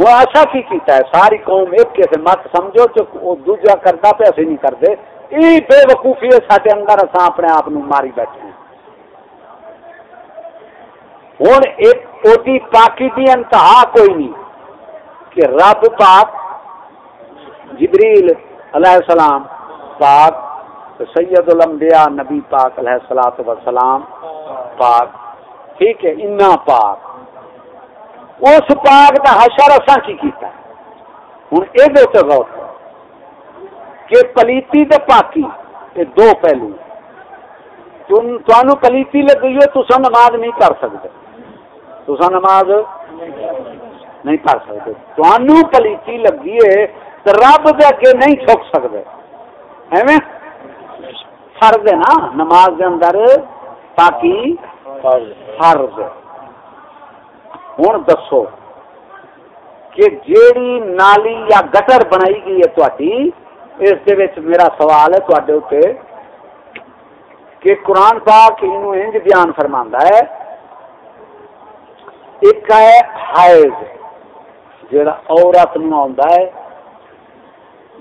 وہ ایسا کی کیتا ہے، ساری قوم ایک کیسے مت سمجھو تو دوجا کرتا پہ ایسے نہیں کرتے۔ یہ بے وقوفی ہے سارے اندر اصا اپنے آپ ماری بیٹھے ہوں ایک پاکی کی انتہا کوئی نہیں کہ رب پاک جبریل علیہ السلام پاک، سید الانبیاء نبی پاک علیہ السلام پاک۔ ٹھیک ہے، انا پاک۔ اس پاک کا حشر اصا کی کیتا ہے؟ ہوں یہ غور کہ پلیتی تے پاکی یہ دو پہلو تم پلیتی لگ گئی ہے تو نماز نہیں کر سکتے۔ تو نماز نہیں کر سکتے۔ تمہوں پلیتی لگی ہے تو رب دے اگے نہیں چھک سکتے۔ ایویں؟ فرض ہے نا، نماز دے اندر پاکی فرض ہے۔ ہوں دسو کہ جیڑی نالی یا گٹر بنائی گئی ہے تھی اس دے وچ میرا سوال ہے تے اتنے کہ قرآن پاک انج بیان فرماندا ہے۔ ایک ہے حائض جڑا عورت نو آندا ہے۔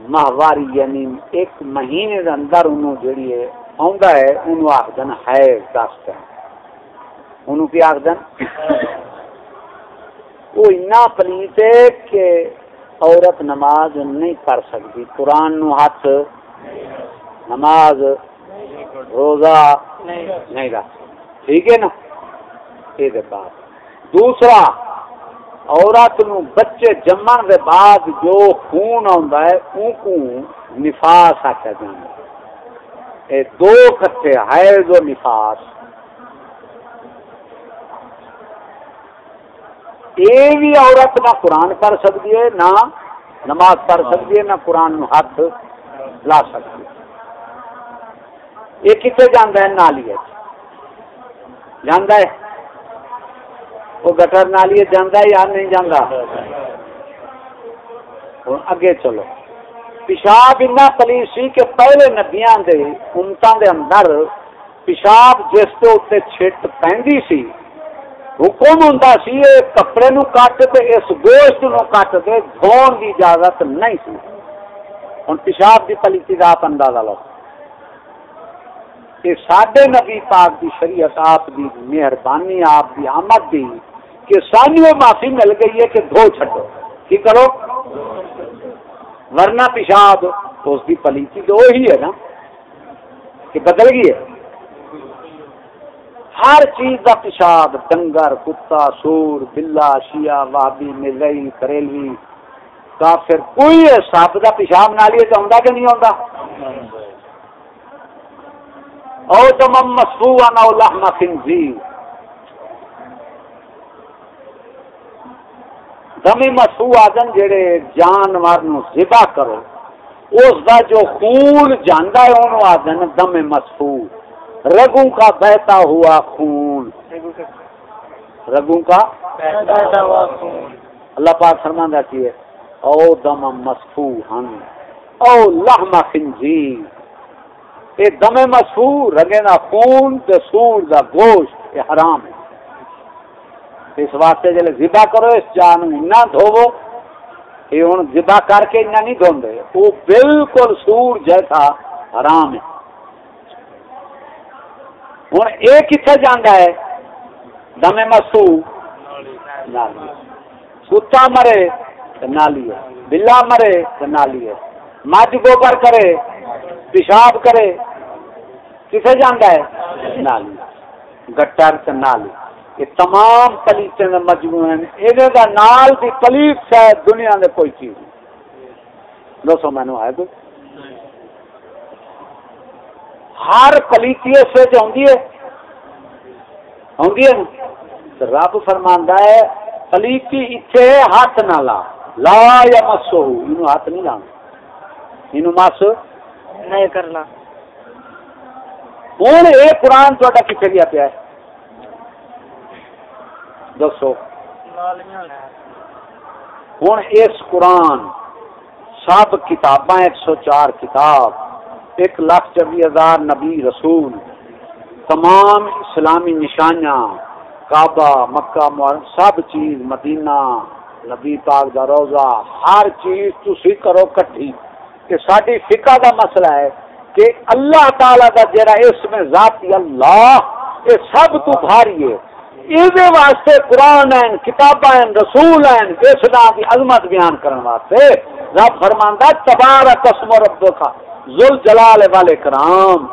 ماہواری یعنی ایک مہینے دے اندر انہوں جڑی ہے آندا ہے، انہوں آخدن حائض دست ہے انہوں کی آخدن وہ اتنا پلیت ہے کہ عورت نماز نہیں پڑھ سکتی۔ قرآن نو ہاتھ نماز، روزہ نہیں رکھ ٹھیک ہے نا؟ یہ بات۔ دوسرا، عورت نو بچے جمن دے بعد جو خون آندا ہے، اون کو نفاس آکھیا جاندا اے دو کٹھے حیض و نفاس۔ اے بھی عورت نہ قرآن پڑھ سکتی ہے، نہ نماز پڑھ سکتی ہے، نہ قرآن ہاتھ لا سکتی ہے۔ یہ کتنے جانا ہے؟ نالی جانا ہے؟ وہ گٹر نالی جانا یا نہیں جانا ہوں، اگے چلو۔ پیشاب اتنا پلیس سی کہ پہلے نبیاں دے امتوں دے اندر پیشاب جس کے اتنے چھٹ پہنی سی حکم ہوں سی کپڑے نو کٹ تے اس گوشت نو کٹ کے دھون کی اجازت نہیں سی ہوں پیشاب کی پلیتی کا آپ اندازہ لو کہ سڈے نبی پاک دی شریعت آپ دی مہربانی آپ دی آمد دی کہ سانو معافی مل گئی ہے کہ دھو چھڈو کی کرو ورنہ پیشاب تو اس کی پلیتی تو وہی ہے نا کہ بدل گئی ہے ہر چیز کا پیشاب، ڈنگر، کتا، سور بلا شیا وابی ملئی کریلوی کافر، کوئی سب کا پیشاب نہ لیے تو آتا کہ نہیں آتا او تو مسفو نہ لحم خنزیر۔ دمی مسفو آدن جڑے جانور نو ذبح کرو، اس دا جو خون جانا ہے انہوں آدن دم مسفو رگوں کا بہتا ہوا خون۔ رگوں کا اللہ پاک فرمان کی ہے او دم مسفو ہن او لحم خنزیر۔ اے دم مسفو رگے نا خون تے سور دا گوشت یہ حرام ہے۔ اس واسطے جلے ذبح کرو اس جان نہ دھوو۔ یہ ہوں ذبح کر کے انہیں نہیں دھوندے۔ وہ بالکل سور جیسا حرام ہے۔ ہوں یہ کتنے جانا ہے دم مسو کتا مرے تو نالی ہے، بلا مرے تو نالی ہے۔ مجھ گوبر کرے، پیشاب کرے، کسے جانا ہے؟ نالی۔ گٹر تو نالی۔ یہ تمام پلیتے مجموعے ہیں۔ یہ نال کی پلیت شاید دنیا میں کوئی چیز نہیں۔ دو مینو آئے کوئی؟ ہر پلیتی سے جو ہوندی ہے ہوندی ہے۔ رب فرماندا ہے پلیتی اتنے ہاتھ نہ لا۔ لا یا مسو انہوں ہاتھ نہیں لانا انہوں مس نہیں کرنا ہوں یہ قرآن تا کتنے گیا پیا دسو۔ ہوں اس قرآن سب کتاباں ایک سو چار کتاب۔ ایک لاکھ چوبی ہزار نبی رسول، تمام اسلامی نشانیاں، کعبہ، مکہ مر سب چیز، مدینہ، نبی پاک دا روزہ، ہر چیز تھی کرو کٹھی۔ کہ ساری فقہ دا مسئلہ ہے کہ اللہ تعالی دا جرا اس میں ذاتی اللہ، یہ سب تو بھاری ہے۔ یہ واسطے قرآن ہیں، کتاباں ہیں، رسول ہیں، اس نام کی عظمت بیان کرنے واسطے۔ رب فرماندہ تبارہ قسم رب کا ذل جلال والے کرام،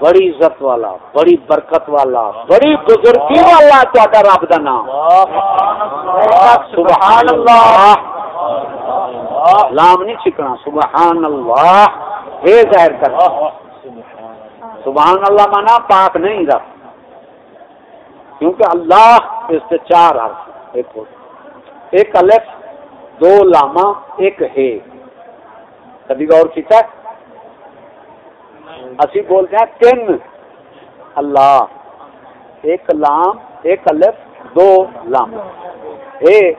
بڑی عزت والا، بڑی برکت والا، بڑی بزرگی والا تا رب کا نام۔ سبحان اللہ۔ لام نہیں چھکنا سبحان اللہ۔ ہے ظاہر کر۔ سبحان اللہ مانا پاک نہیں رب کیونکہ اللہ اس سے چار حرف ایک ہو ایک الف، دو لاما ایک ہے۔ کبھی غور کیا اسی بولتے ہیں تین۔ اللہ۔ ایک لام، ایک الف، دو لام۔ اے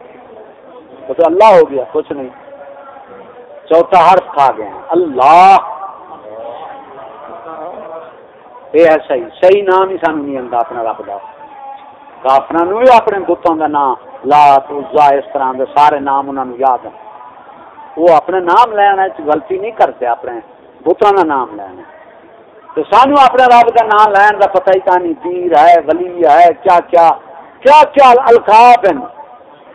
تو اللہ ہو گیا، کچھ نہیں۔ چوتھا حرف کھا گئے ہیں۔ اللہ۔ یہ ہے صحیح۔ صحیح نام ہی سانو نہیں آتا اپنا رب کا کافر بھی اپنے بتوں کا نام۔ لا تجا اس طرح کے سارے نام انہوں یاد ہیں۔ وہ اپنے نام لینا غلطی نہیں کرتے اپنے بتوں کا نام لینا۔ تو سانو اپنے رب کا نام لین کا پتہ ہی کہانی پیر ہے، ولی ہے، کیا کیا کیا کیا القاب ہیں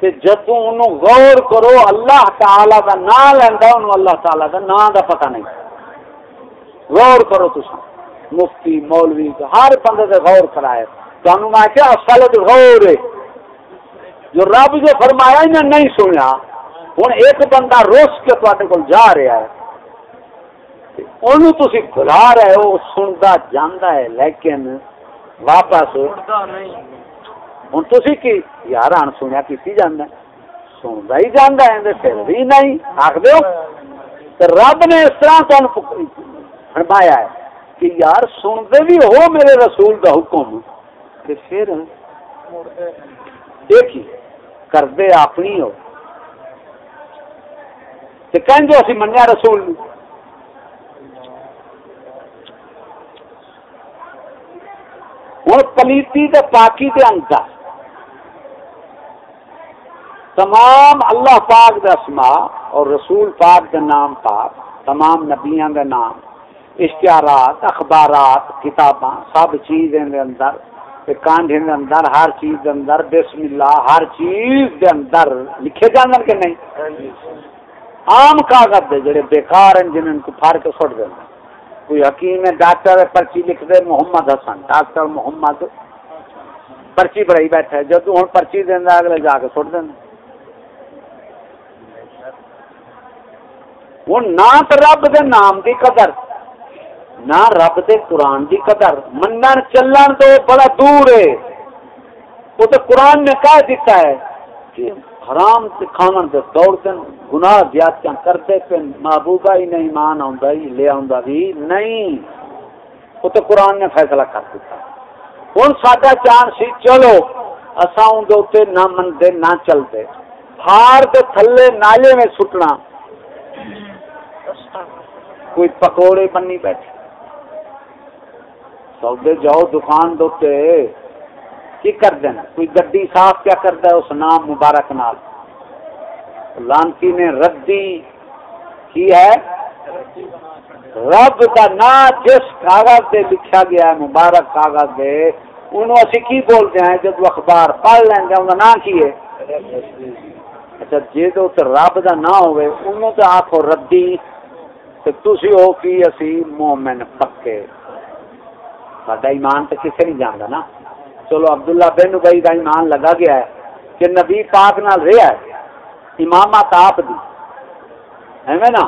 کہ جدو انہوں غور کرو، اللہ تعالی کا نام لینا انہوں اللہ تعالی کا نام کا پتہ نہیں۔ غور کرو تو مفتی، مولوی، ہر بندے سے غور کرائے۔ تمہیں میں کیا اصل غور ہے۔ جو رب جو فرمایا انہیں نہیں سنیا۔ ہوں ایک بندہ روس کے تے کو جا رہا ہے۔ بلا رہے ہو سنتا جانا ہے لیکن واپس تھی کی یار ہن سنیا کی جانا سنتا ہی جانا ہے پھر بھی نہیں دو رب نے اس طرح فرمایا ہے کہ یار سنتے بھی ہو میرے رسول کا حکم کہ پھر دیکھی کرتے اپنی ہو جو اسی منیا رسول ہوں پلیتی تے پاکی تے انتر تمام اللہ پاک دا اسما اور رسول پاک دا نام پاک، تمام نبیاں دا نام، اشتہارات، اخبارات، کتاباں، سب چیز دے اندر کانڈے دے اندر، ہر چیز دے اندر، بسم اللہ، ہر چیز دے اندر لکھے جاندن کہ نہیں؟ عام کاغذ دے جڑے بیکار ہیں جنہوں کو پھاڑ کے سٹ دینا کوئی حکیم ہے، ڈاکٹر پرچی لکھ دے، محمد حسن، ڈاکٹر محمد پرچی بڑھائی بیٹھا ہے۔ جدو ہوں پرچی دینا اگلے جا کے سٹ دینا ہوں نہ تو رب دے نام دی قدر، نہ رب دے قرآن دی قدر۔ منن چلن تو بڑا دور ہے۔ وہ تو قرآن نے کہہ دیتا ہے۔ کہ حرام سے کھانا دے دوڑتے گناہ زیادتیاں کرتے پہ محبوبہ ہی نہیں، مان آندا ہی، لے آندا بھی نہیں۔ وہ تو قرآن نے فیصلہ کر دیتا ہوں ساڈا چان سی، چلو، اساں اندر نہ منتے نہ چلتے ہار دے تھلے نالے میں سٹنا۔ کوئی پکوڑے بنی بیٹھے۔ سودے جاؤ دکان دوتے کی کر دینا۔ کوئی گڈی صاف کیا کرتا ہے، اس نام مبارک نال۔ لانتی نے ردی کی ہے۔ رب کا نا جس کاغذ پہ لکھا گیا ہے، مبارک کاغذ پہ انہوں اسی کی بولتے ہیں؟ جب اخبار پڑھ لیں گے انہوں نا کی ہے؟ اچھا جی تو رب کا نہ ہوئے انہوں تو آخو ردی۔ تو تھی ہو کی اسی مومن پکے۔ سڈا ایمان تو کسی نہیں جانتا نا۔ چلو عبداللہ بن بھائی کا ایمان لگا گیا ہے کہ نبی پاک نال رہا ہے امامت آپ دی۔ ہے نا؟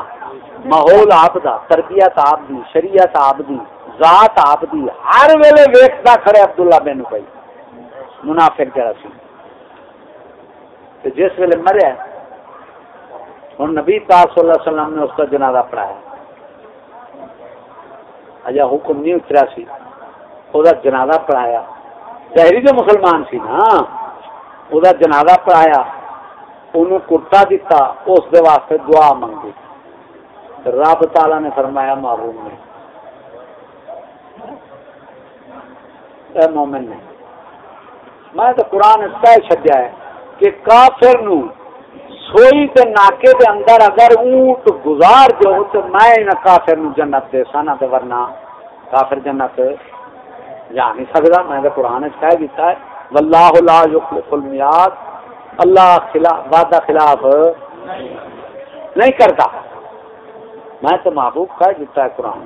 ماحول آپ دا تربیت آپ دی شریعت آپ دی، ذات آپ دی۔ ہر ویلے ویکتا کھڑے عبداللہ بن بھائی منافق جرا سی۔ جس ویلے مریا ہوں نبی پاک صلی اللہ علیہ وسلم نے اس کا جنازہ پڑھایا۔ اجا حکم نہیں اترا سی وہ جنازہ پڑھایا۔ شہری جو مسلمان سی نا وہ جنازہ پڑھایا انہوں کرتا دیتا اس دے واسطے دعا منگی۔ رب تالا نے فرمایا معروم نے۔ اے مومن نے، میں تو قرآن کہہ چڈیا ہے کہ کافر نو سوئی تے ناکے دے اندر اگر اونٹ گزار جو تو میں نہ کافر نو جنت دے سانا تے ورنہ کافر جنت جا نہیں سکتا میں تو قرآن کہہ دیتا ہے، واللہ لا یخلف المیاد اللہ خلاف، وعدہ خلاف نہیں کرتا۔ میں تو محبوب کہہ دیتا ہے قرآن۔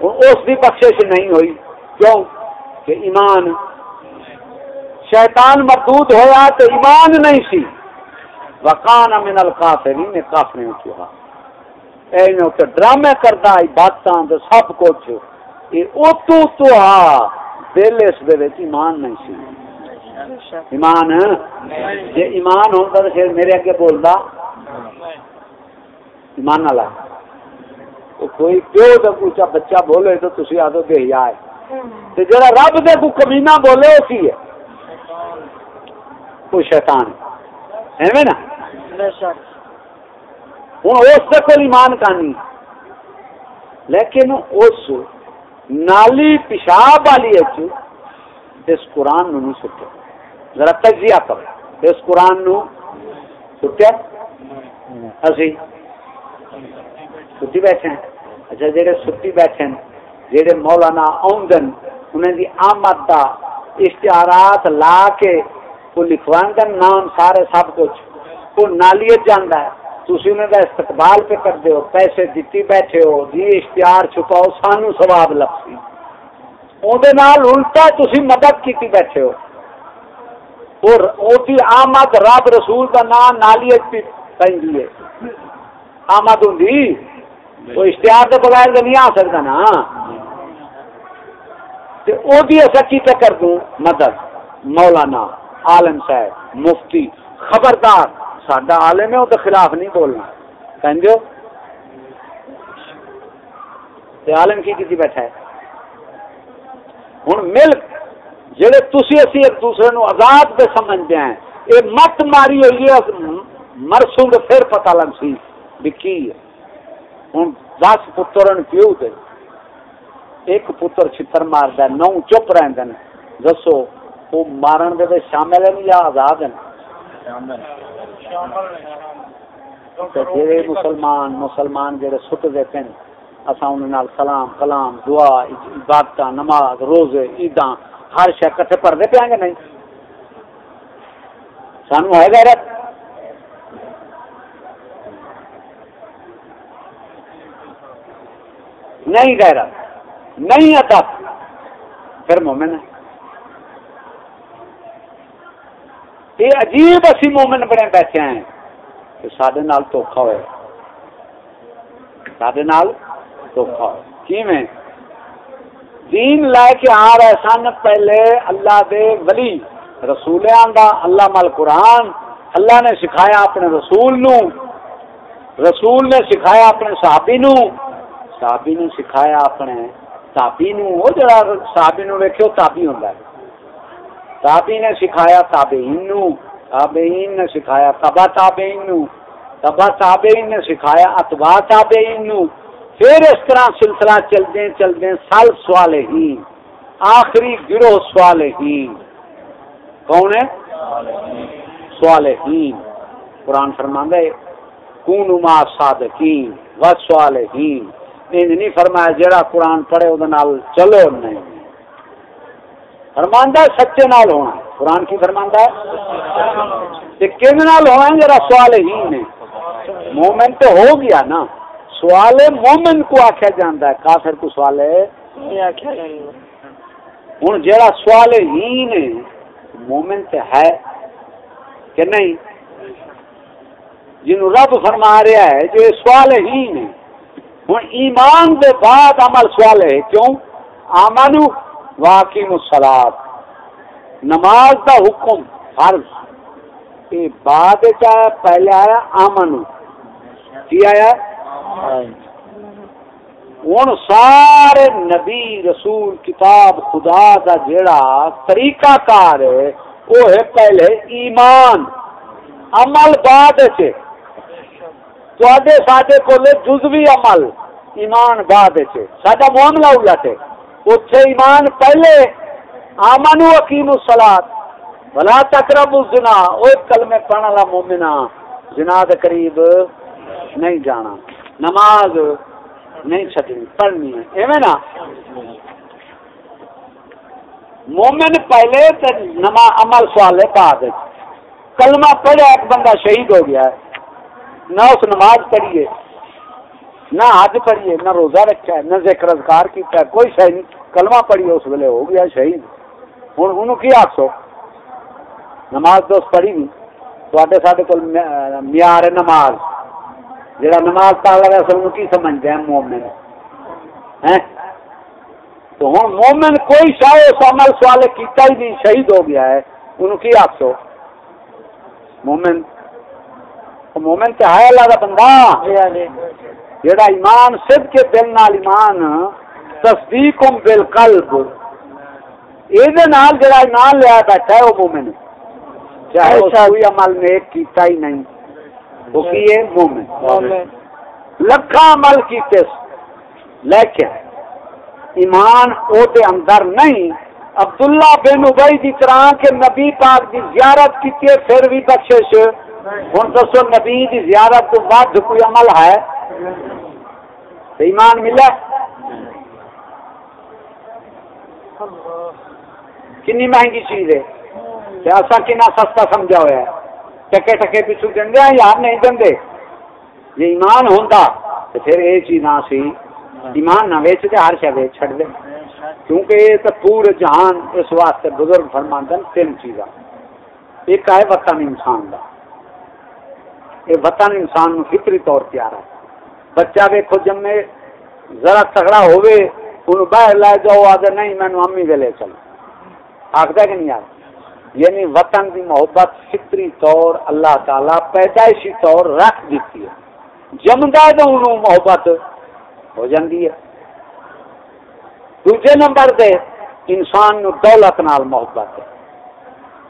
اس بھی بخشش نہیں ہوئی۔ کیوں؟ کہ ایمان، شیطان مردود ہوا تو ایمان نہیں سی۔ وکان من الکافرین نے کافر چوہا اے نو تے ڈرامے کردا عبادتاں تے سب کچھ اے تو تو ہا دل اس دے وچ ایمان نہیں سی۔ ایمان؟ جے ایمان ہوندا تے پھر میرے اگے بولدا۔ ایمان نہ لا کوئی پیو دا کوئی بچہ بولے تو تسی آدو بے حیا ہے تے جڑا رب دے کو کمینہ بولے او کی ہے؟ وہ شیطان۔ ہے نا؟ ہوں اس کا کوئی ایمان کہانی لیکن اس نالی پیشاب والی اس قرآن نو نہیں سٹیا ذرا تجزیہ کرو۔ اس قرآن نو سٹیا اسی۔ سٹی بیٹھے ہیں۔ اچھا جہے سٹی بیٹھے ہیں جہے مولانا آمدن انہیں دی آمد دا اشتہارات لا کے، وہ لکھوان کا نام سارے سب کچھ۔ وہ نالیت جانا ہے۔ تھی انہیں کا استقبال پہ کر دو پیسے دیتی بیٹھے ہو جی اشتہار چھپاؤ، سانو سواب لگسی الٹا تھی مدد کی بیٹھے ہو۔ اور آمد رب رسول کا نام نالیت پہ پہنتی ہے۔ آمد ہوں وہ اشتہار کے بغیر تو نہیں آ سکتا نا۔ سچی پہ کر دوں، مدد۔ مولانا عالم صاحب، مفتی، خبردار۔ سڈا عالم ہے وہ تو خلاف نہیں بولنا۔ سمجھو؟ عالم کی کسی بیٹھا ہے؟ ہوں مل جڑے تھی اسی ایک دوسرے نو آزاد پہ سمجھتے ہیں یہ مت ماری ہوئی ہے مرسوں کے پھر پتا لگ سی بھی کی ہوں دس پتر پیو دے؟ ایک پتر چھتر مارد نو چپ رہتے ہیں۔ دسو وہ مارن دے شامل ہیں یا آزاد ہیں۔ جی مسلمان مسلمان جڑے سٹ دیتے ہیں اساں انہاں نال سلام، کلام، دعا عبادت نماز، روزے، عیداں، ہر شے کٹھے پردے پیاں گے نہیں؟ سانو ہے غیرت؟ نہیں غیرت، نہیں ادب پھر مومن ہے۔ یہ عجیب اسی مومن بنے بیٹھے ہیں کہ سڈے نال دھوکھا ہوئے سڈے نال دھوکھا ہوئے کی میں دین لے کے آ رہے سن پہلے اللہ دے ولی رسول دا اللہ مل قرآن اللہ نے سکھایا اپنے رسول نو رسول نے سکھایا اپنے صحابی نو صحابی نے سکھایا اپنے تابی نو وہ جڑا صحابی نو ویکھو تابی ہوندا ہے تابی نے سکھایا تابعین نو تابعین نے سکھایا تبا تابعین نو تبا تابعین نے سکھایا اتبا تابعین نو پھر اس طرح سلسلہ چلتے چلتے سال سوال ہی آخری گروہ سوال ہی کون ہے؟ سوال ہی قرآن فرماندہ ہے کون ما صادقین و سوال ہی نہیں فرمایا جڑا قرآن پڑھے وہ چلو نہیں۔ فرماندہ سچے نال ہونا قرآن کی فرماندہ ہے؟ کہ نال ہونا ہے؟ جڑا سوال ہی نے۔ مومن تو ہو گیا نا۔ سوال مومن کو آخیا جانا ہے۔ کافر کو سوال ہے ہوں جا سوال ہی نے مومن تے ہے کہ نہیں؟ جن رب فرما رہا ہے جو یہ سوال ہی نے ہوں ایمان دے بعد عمل سوال ہے۔ کیوں؟ آمانو واقعی مسلات نماز دا حکم فرض. یہ بعد پہلے آیا آمنو کی آیا؟ ہوں سارے نبی رسول کتاب خدا دا جیڑا طریقہ کار ہے وہ ہے پہلے ایمان. عمل بعد سڈے کو جزوی عمل ایمان بعد سڈا معاملہ الٹ ہے۔ اتنے ایمان پہلے آمن حکیم سلاد بلا تکرب الزنا وہ کلمے پڑھنے والا مومنا جنا قریب نہیں جانا، نماز نہیں چھٹنی پڑھنی ہے، ایویں نا؟ مومن پہلے نما، عمل سوال بعد کلمہ پڑھا ایک بندہ شہید ہو گیا ہے، نہ اس نماز پڑھیے۔ نہ حج پڑھیے، نہ روزہ رکھا ہے، نہ ذکر اذکار کیتا ہے، کوئی شہید نہیں کلمہ پڑھیے اس ویلے، ہو گیا شہید۔ ہوں انہوں کی آخسو نماز تو پڑھی نہیں تے سارے کو معیار ہے نماز۔ جڑا نماز پڑھ لگا سب کی سمجھتے ہیں؟ مومن۔ تو ہوں مومن کوئی شاید اس عمل سوال کیتا ہی نہیں، شہید ہو گیا ہے۔ انہوں کی آپ مومن۔ مومن تو ہے اللہ کا بندہ۔ جی، ہاں جی۔ جڑا ایمان سب کے دل نال ایمان تصدیق بل قلب یہ جڑا ایمان لیا بیٹھا ہے وہ مومن چاہے کوئی عمل نیک کیتا ہی نہیں وہ کیے مومن۔ لکھا عمل کیتے لیکن ایمان او دے اندر نہیں عبداللہ بن ابئی کی طرح کہ نبی پاک دی زیارت کی پھر بھی بخشش۔ ہوں دسو نبی دی زیارت تو بعد کوئی عمل ہے؟ تو ایمان ملا کنی مہنگی چیز ہے؟ ایسا کنا سستا سمجھا ہوا ہے؟ ٹکے ٹکے پیچھو دیں یار نہیں دیں جی ایمان ہوتا تو پھر یہ چیز نہ سی۔ ایمان نہ ویچ دے ہر شہ ویچ چھڑ دے۔ کیونکہ یہ تو پورے جہان اس واسطے بزرگ فرمان دن تین چیزاں۔ ایک ہے وطن انسان کا یہ وطن انسان فطری طور پہ آ رہا ہے۔ بچہ ویکو جمے ذرا تگڑا ہوئے ان باہر لے جاؤ، آدھے نہیں، میں امی دے لے چلو آخر کہ نہیں آتا یعنی وطن کی محبت فطری طور اللہ تعالی پیدائشی طور رکھ دیتی ہے۔ جمدا تو انہوں محبت ہو جاتی ہے۔ دوسرے نمبر دے، انسان نو دولت نال محبت ہے۔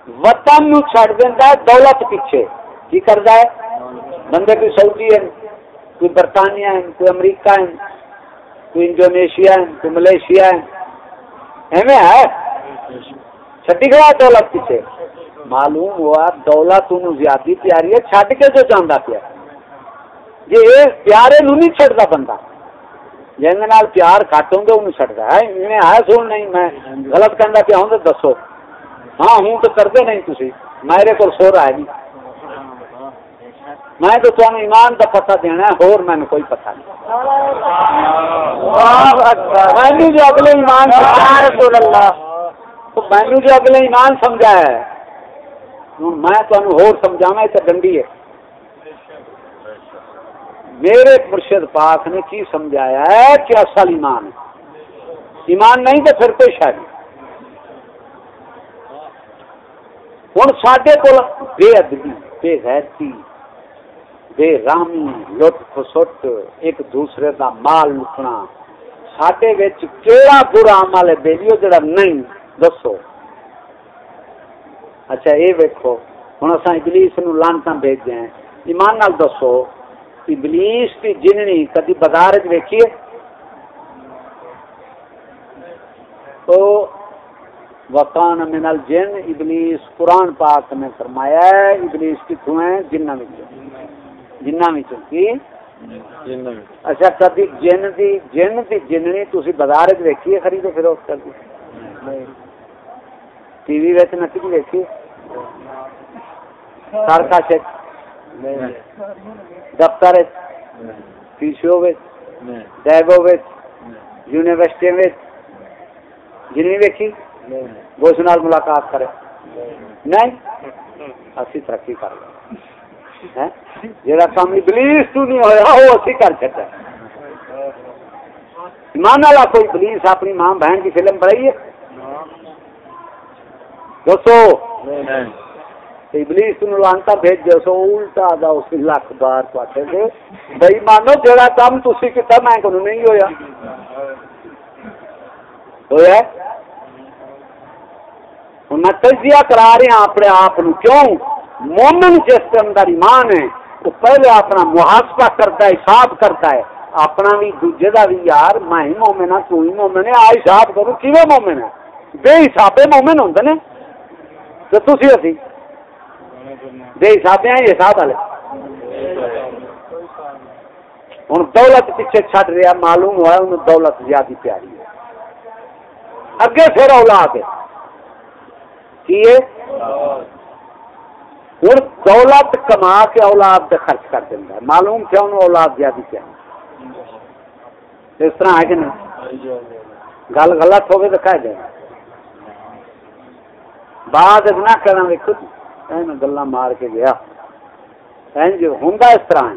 وطن نو چھڑ دینا دولت پیچھے۔ کی کرتا ہے؟ بندے کوئی سعودی ہے؟ کوئی برطانیہ ہے کوئی امریکہ ہے کوئی انڈونیشیا ہے کوئی ملیشیا ہے ایویں ہے؟ چھٹی گیا دولت پیچھے۔ معلوم ہوا دولت ان زیادہ پیاری ہے، چھڈ کے جو جانا پیا۔ جی یہ پیارے نو نہیں چڑھتا بندہ۔ جن پیار کٹ ہوں انہوں چڑھتا ہے۔ انہیں ہے، سن نہیں، میں غلط کرنا پیا ہوں تو دسو۔ ہاں ہوں تو کرتے نہیں تھی میرے کو سو رہا ہے نہیں۔ میں تو تمہیں ایمان کا پتہ دینا ہے اور میں کوئی پتہ نہیں۔ مینو جو اگلے ایمان سمجھا رسول اللہ۔ مینو جو اگلے ایمان سمجھا ہے۔ میں تمہیں ہور سمجھاوا یہ ڈنڈی ہے۔ میرے مرشد پاک نے کی سمجھایا ہے کہ اصل ایمان ہے۔ ایمان نہیں تو پھر کوئی شاید ہوں سڈے کو بے ادبی بے غیرتی بے رامی لٹ خسٹ ایک دوسرے کا مال لٹنا سڈے کہڑا برا عمل ہے؟ بیلیو جڑا نہیں، دسو۔ اچھا یہ ویکو ہوں اصا ابلیس نو لانتا بھیج ہیں۔ ایمان نال دسو، ابلیس کی جننی کدی بازار ویکھیے؟ تو وکان من الجن، ابلیس قرآن پاک نے فرمایا ہے، ابلیس کتوں ہے؟ جنہ جنہ کی اچھا کدی جن دی جن دی جننی بازار خرید فروخت کر دی ٹی وی نتی سرکش دفتر پیشو یونیورسٹی ویکھی گوش نال ملاقات کرے نہیں اسی ترقی کر لیں جا کام ابلیس تو نہیں ہوا وہ اسی کر چکا ایمان والا کوئی پولیس اپنی ماں بہن کی فلم بنائی ہے دوستو ابلیس نو لانتا بھیج جو سو الٹا دا اس لاکھ بار پاٹے دے بھائی، مانو جڑا کام تسی کیتا، میں کو نہیں ہویا۔ ہویا؟ ہن میں تجزیہ کرا رہا ہوں اپنے آپ کیوں؟ مومن جس کے اندر ایمان ہے، وہ پہلے اپنا محاسبہ کرتا ہے، حساب کرتا ہے۔ اپنا بھی دوجے دا بھی یار، میں ہی مومن ہاں تو ہی مومن ہے۔ آ حساب کرو، کیویں مومن ہے؟ بے حسابے مومن ہوندے نے تو تسی اسی بے حساب ہیں حساب والے۔ ہوں دولت پیچھے چڈ رہا، معلوم ہوا انہوں دولت زیادہ پیاری ہے۔ اگے پھر اولاد ہے؟ ہوں دولت کما کے اولاد پہ خرچ کر دینا معلوم کیا انہوں اولاد زیادہ پیاری اس طرح ہے کہ نہیں؟ گل غلط ہوگی تو کہہ دینا بعد نہ کرنا خود گلا مار کے گیا۔ ہوں اس طرح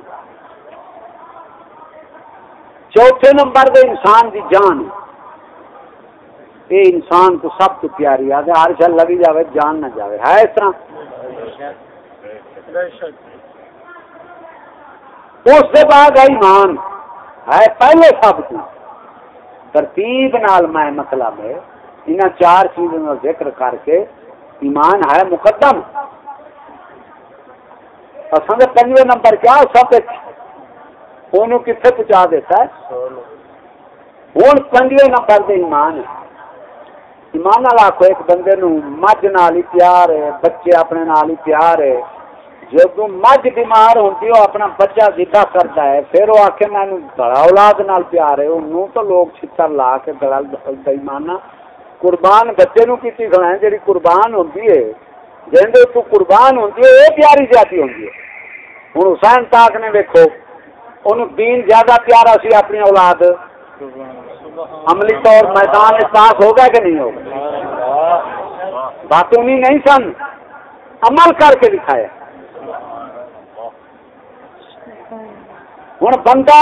چوتھے نمبر دے انسان دی جان۔ یہ انسان کو سب تو پیاری آ ہر شل لگی جاوے، جان نہ جاوے۔ ہے اس طرح؟ اس کے بعد ہے ایمان۔ ہے پہلے سب کو ترتیب نال میں مطلب ہے انہیں چار چیزوں ذکر کر کے ایمان ہے مقدم۔ اصل پنجے نمبر کیا سب کتنے پہنچا دیتا ہے؟ ہوں پنجے نمبر دے ایمان۔ ایمان آخو ایک بندے نو مجھ نال ہی پیار ہے بچے اپنے نال ہی پیار ہے۔ جب مجھ بیمار ہوتی وہ اپنا بچہ ذکا کرتا ہے، پھر وہ آخ میں بڑا اولاد نال پیار ہے، انہوں تو لوگ چھتر لا کے بڑا بےمانا قربان بچے نو کی کھڑا ہے قربان ہوتی ہے جن تو قربان ہوتی ہے یہ پیاری جاتی ہوتی ہے۔ ہوں حسین پاک نے دیکھو ان دین زیادہ پیارا سی اپنی اولاد۔ عملی طور میدان پاس ہوگا کہ نہیں ہوگا؟ باتوں نہیں سن، عمل کر کے دکھایا۔ ہوں بندہ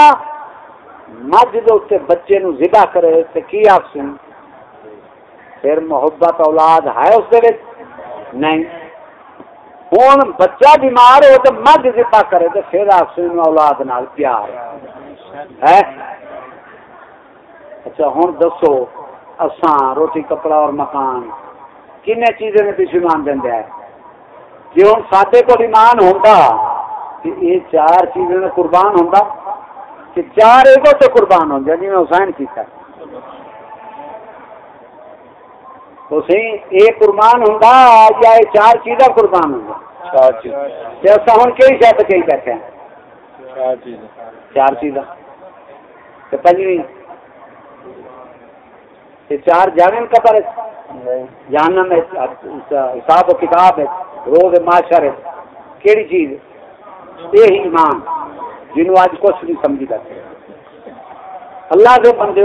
مجھ دے بچے نو ذبح کرے تو کی آخ پھر محبت اولاد ہے اس نہیں ہوں بچہ بیمار ہو تو مجھ ذبح کرے تو پھر آکسیجن اولاد نال پیار ہے اچھا ہوں دسو اساں روٹی کپڑا اور مکان کن چیزیں میں پیچھے مان دیا ہے جی ہوں سڈے کو ایمان ہوتا کہ یہ چار چیزیں قربان ہوتا کہ چار ایگو تو قربان ہوں جی میں حسین کیتا یہ قربان ہوں یا یہ چار چیزاں قربان ہوں ہوں کئی شاید کئی بیٹھے ہیں؟ چار چیزاں۔ پنجویں چار جانے قبر جانم حساب و کتاب ہے روز معاشر ہے۔ کیڑی چیز یہ ایمان جنوب آج کچھ نہیں سمجھی کرتے اللہ کے بندے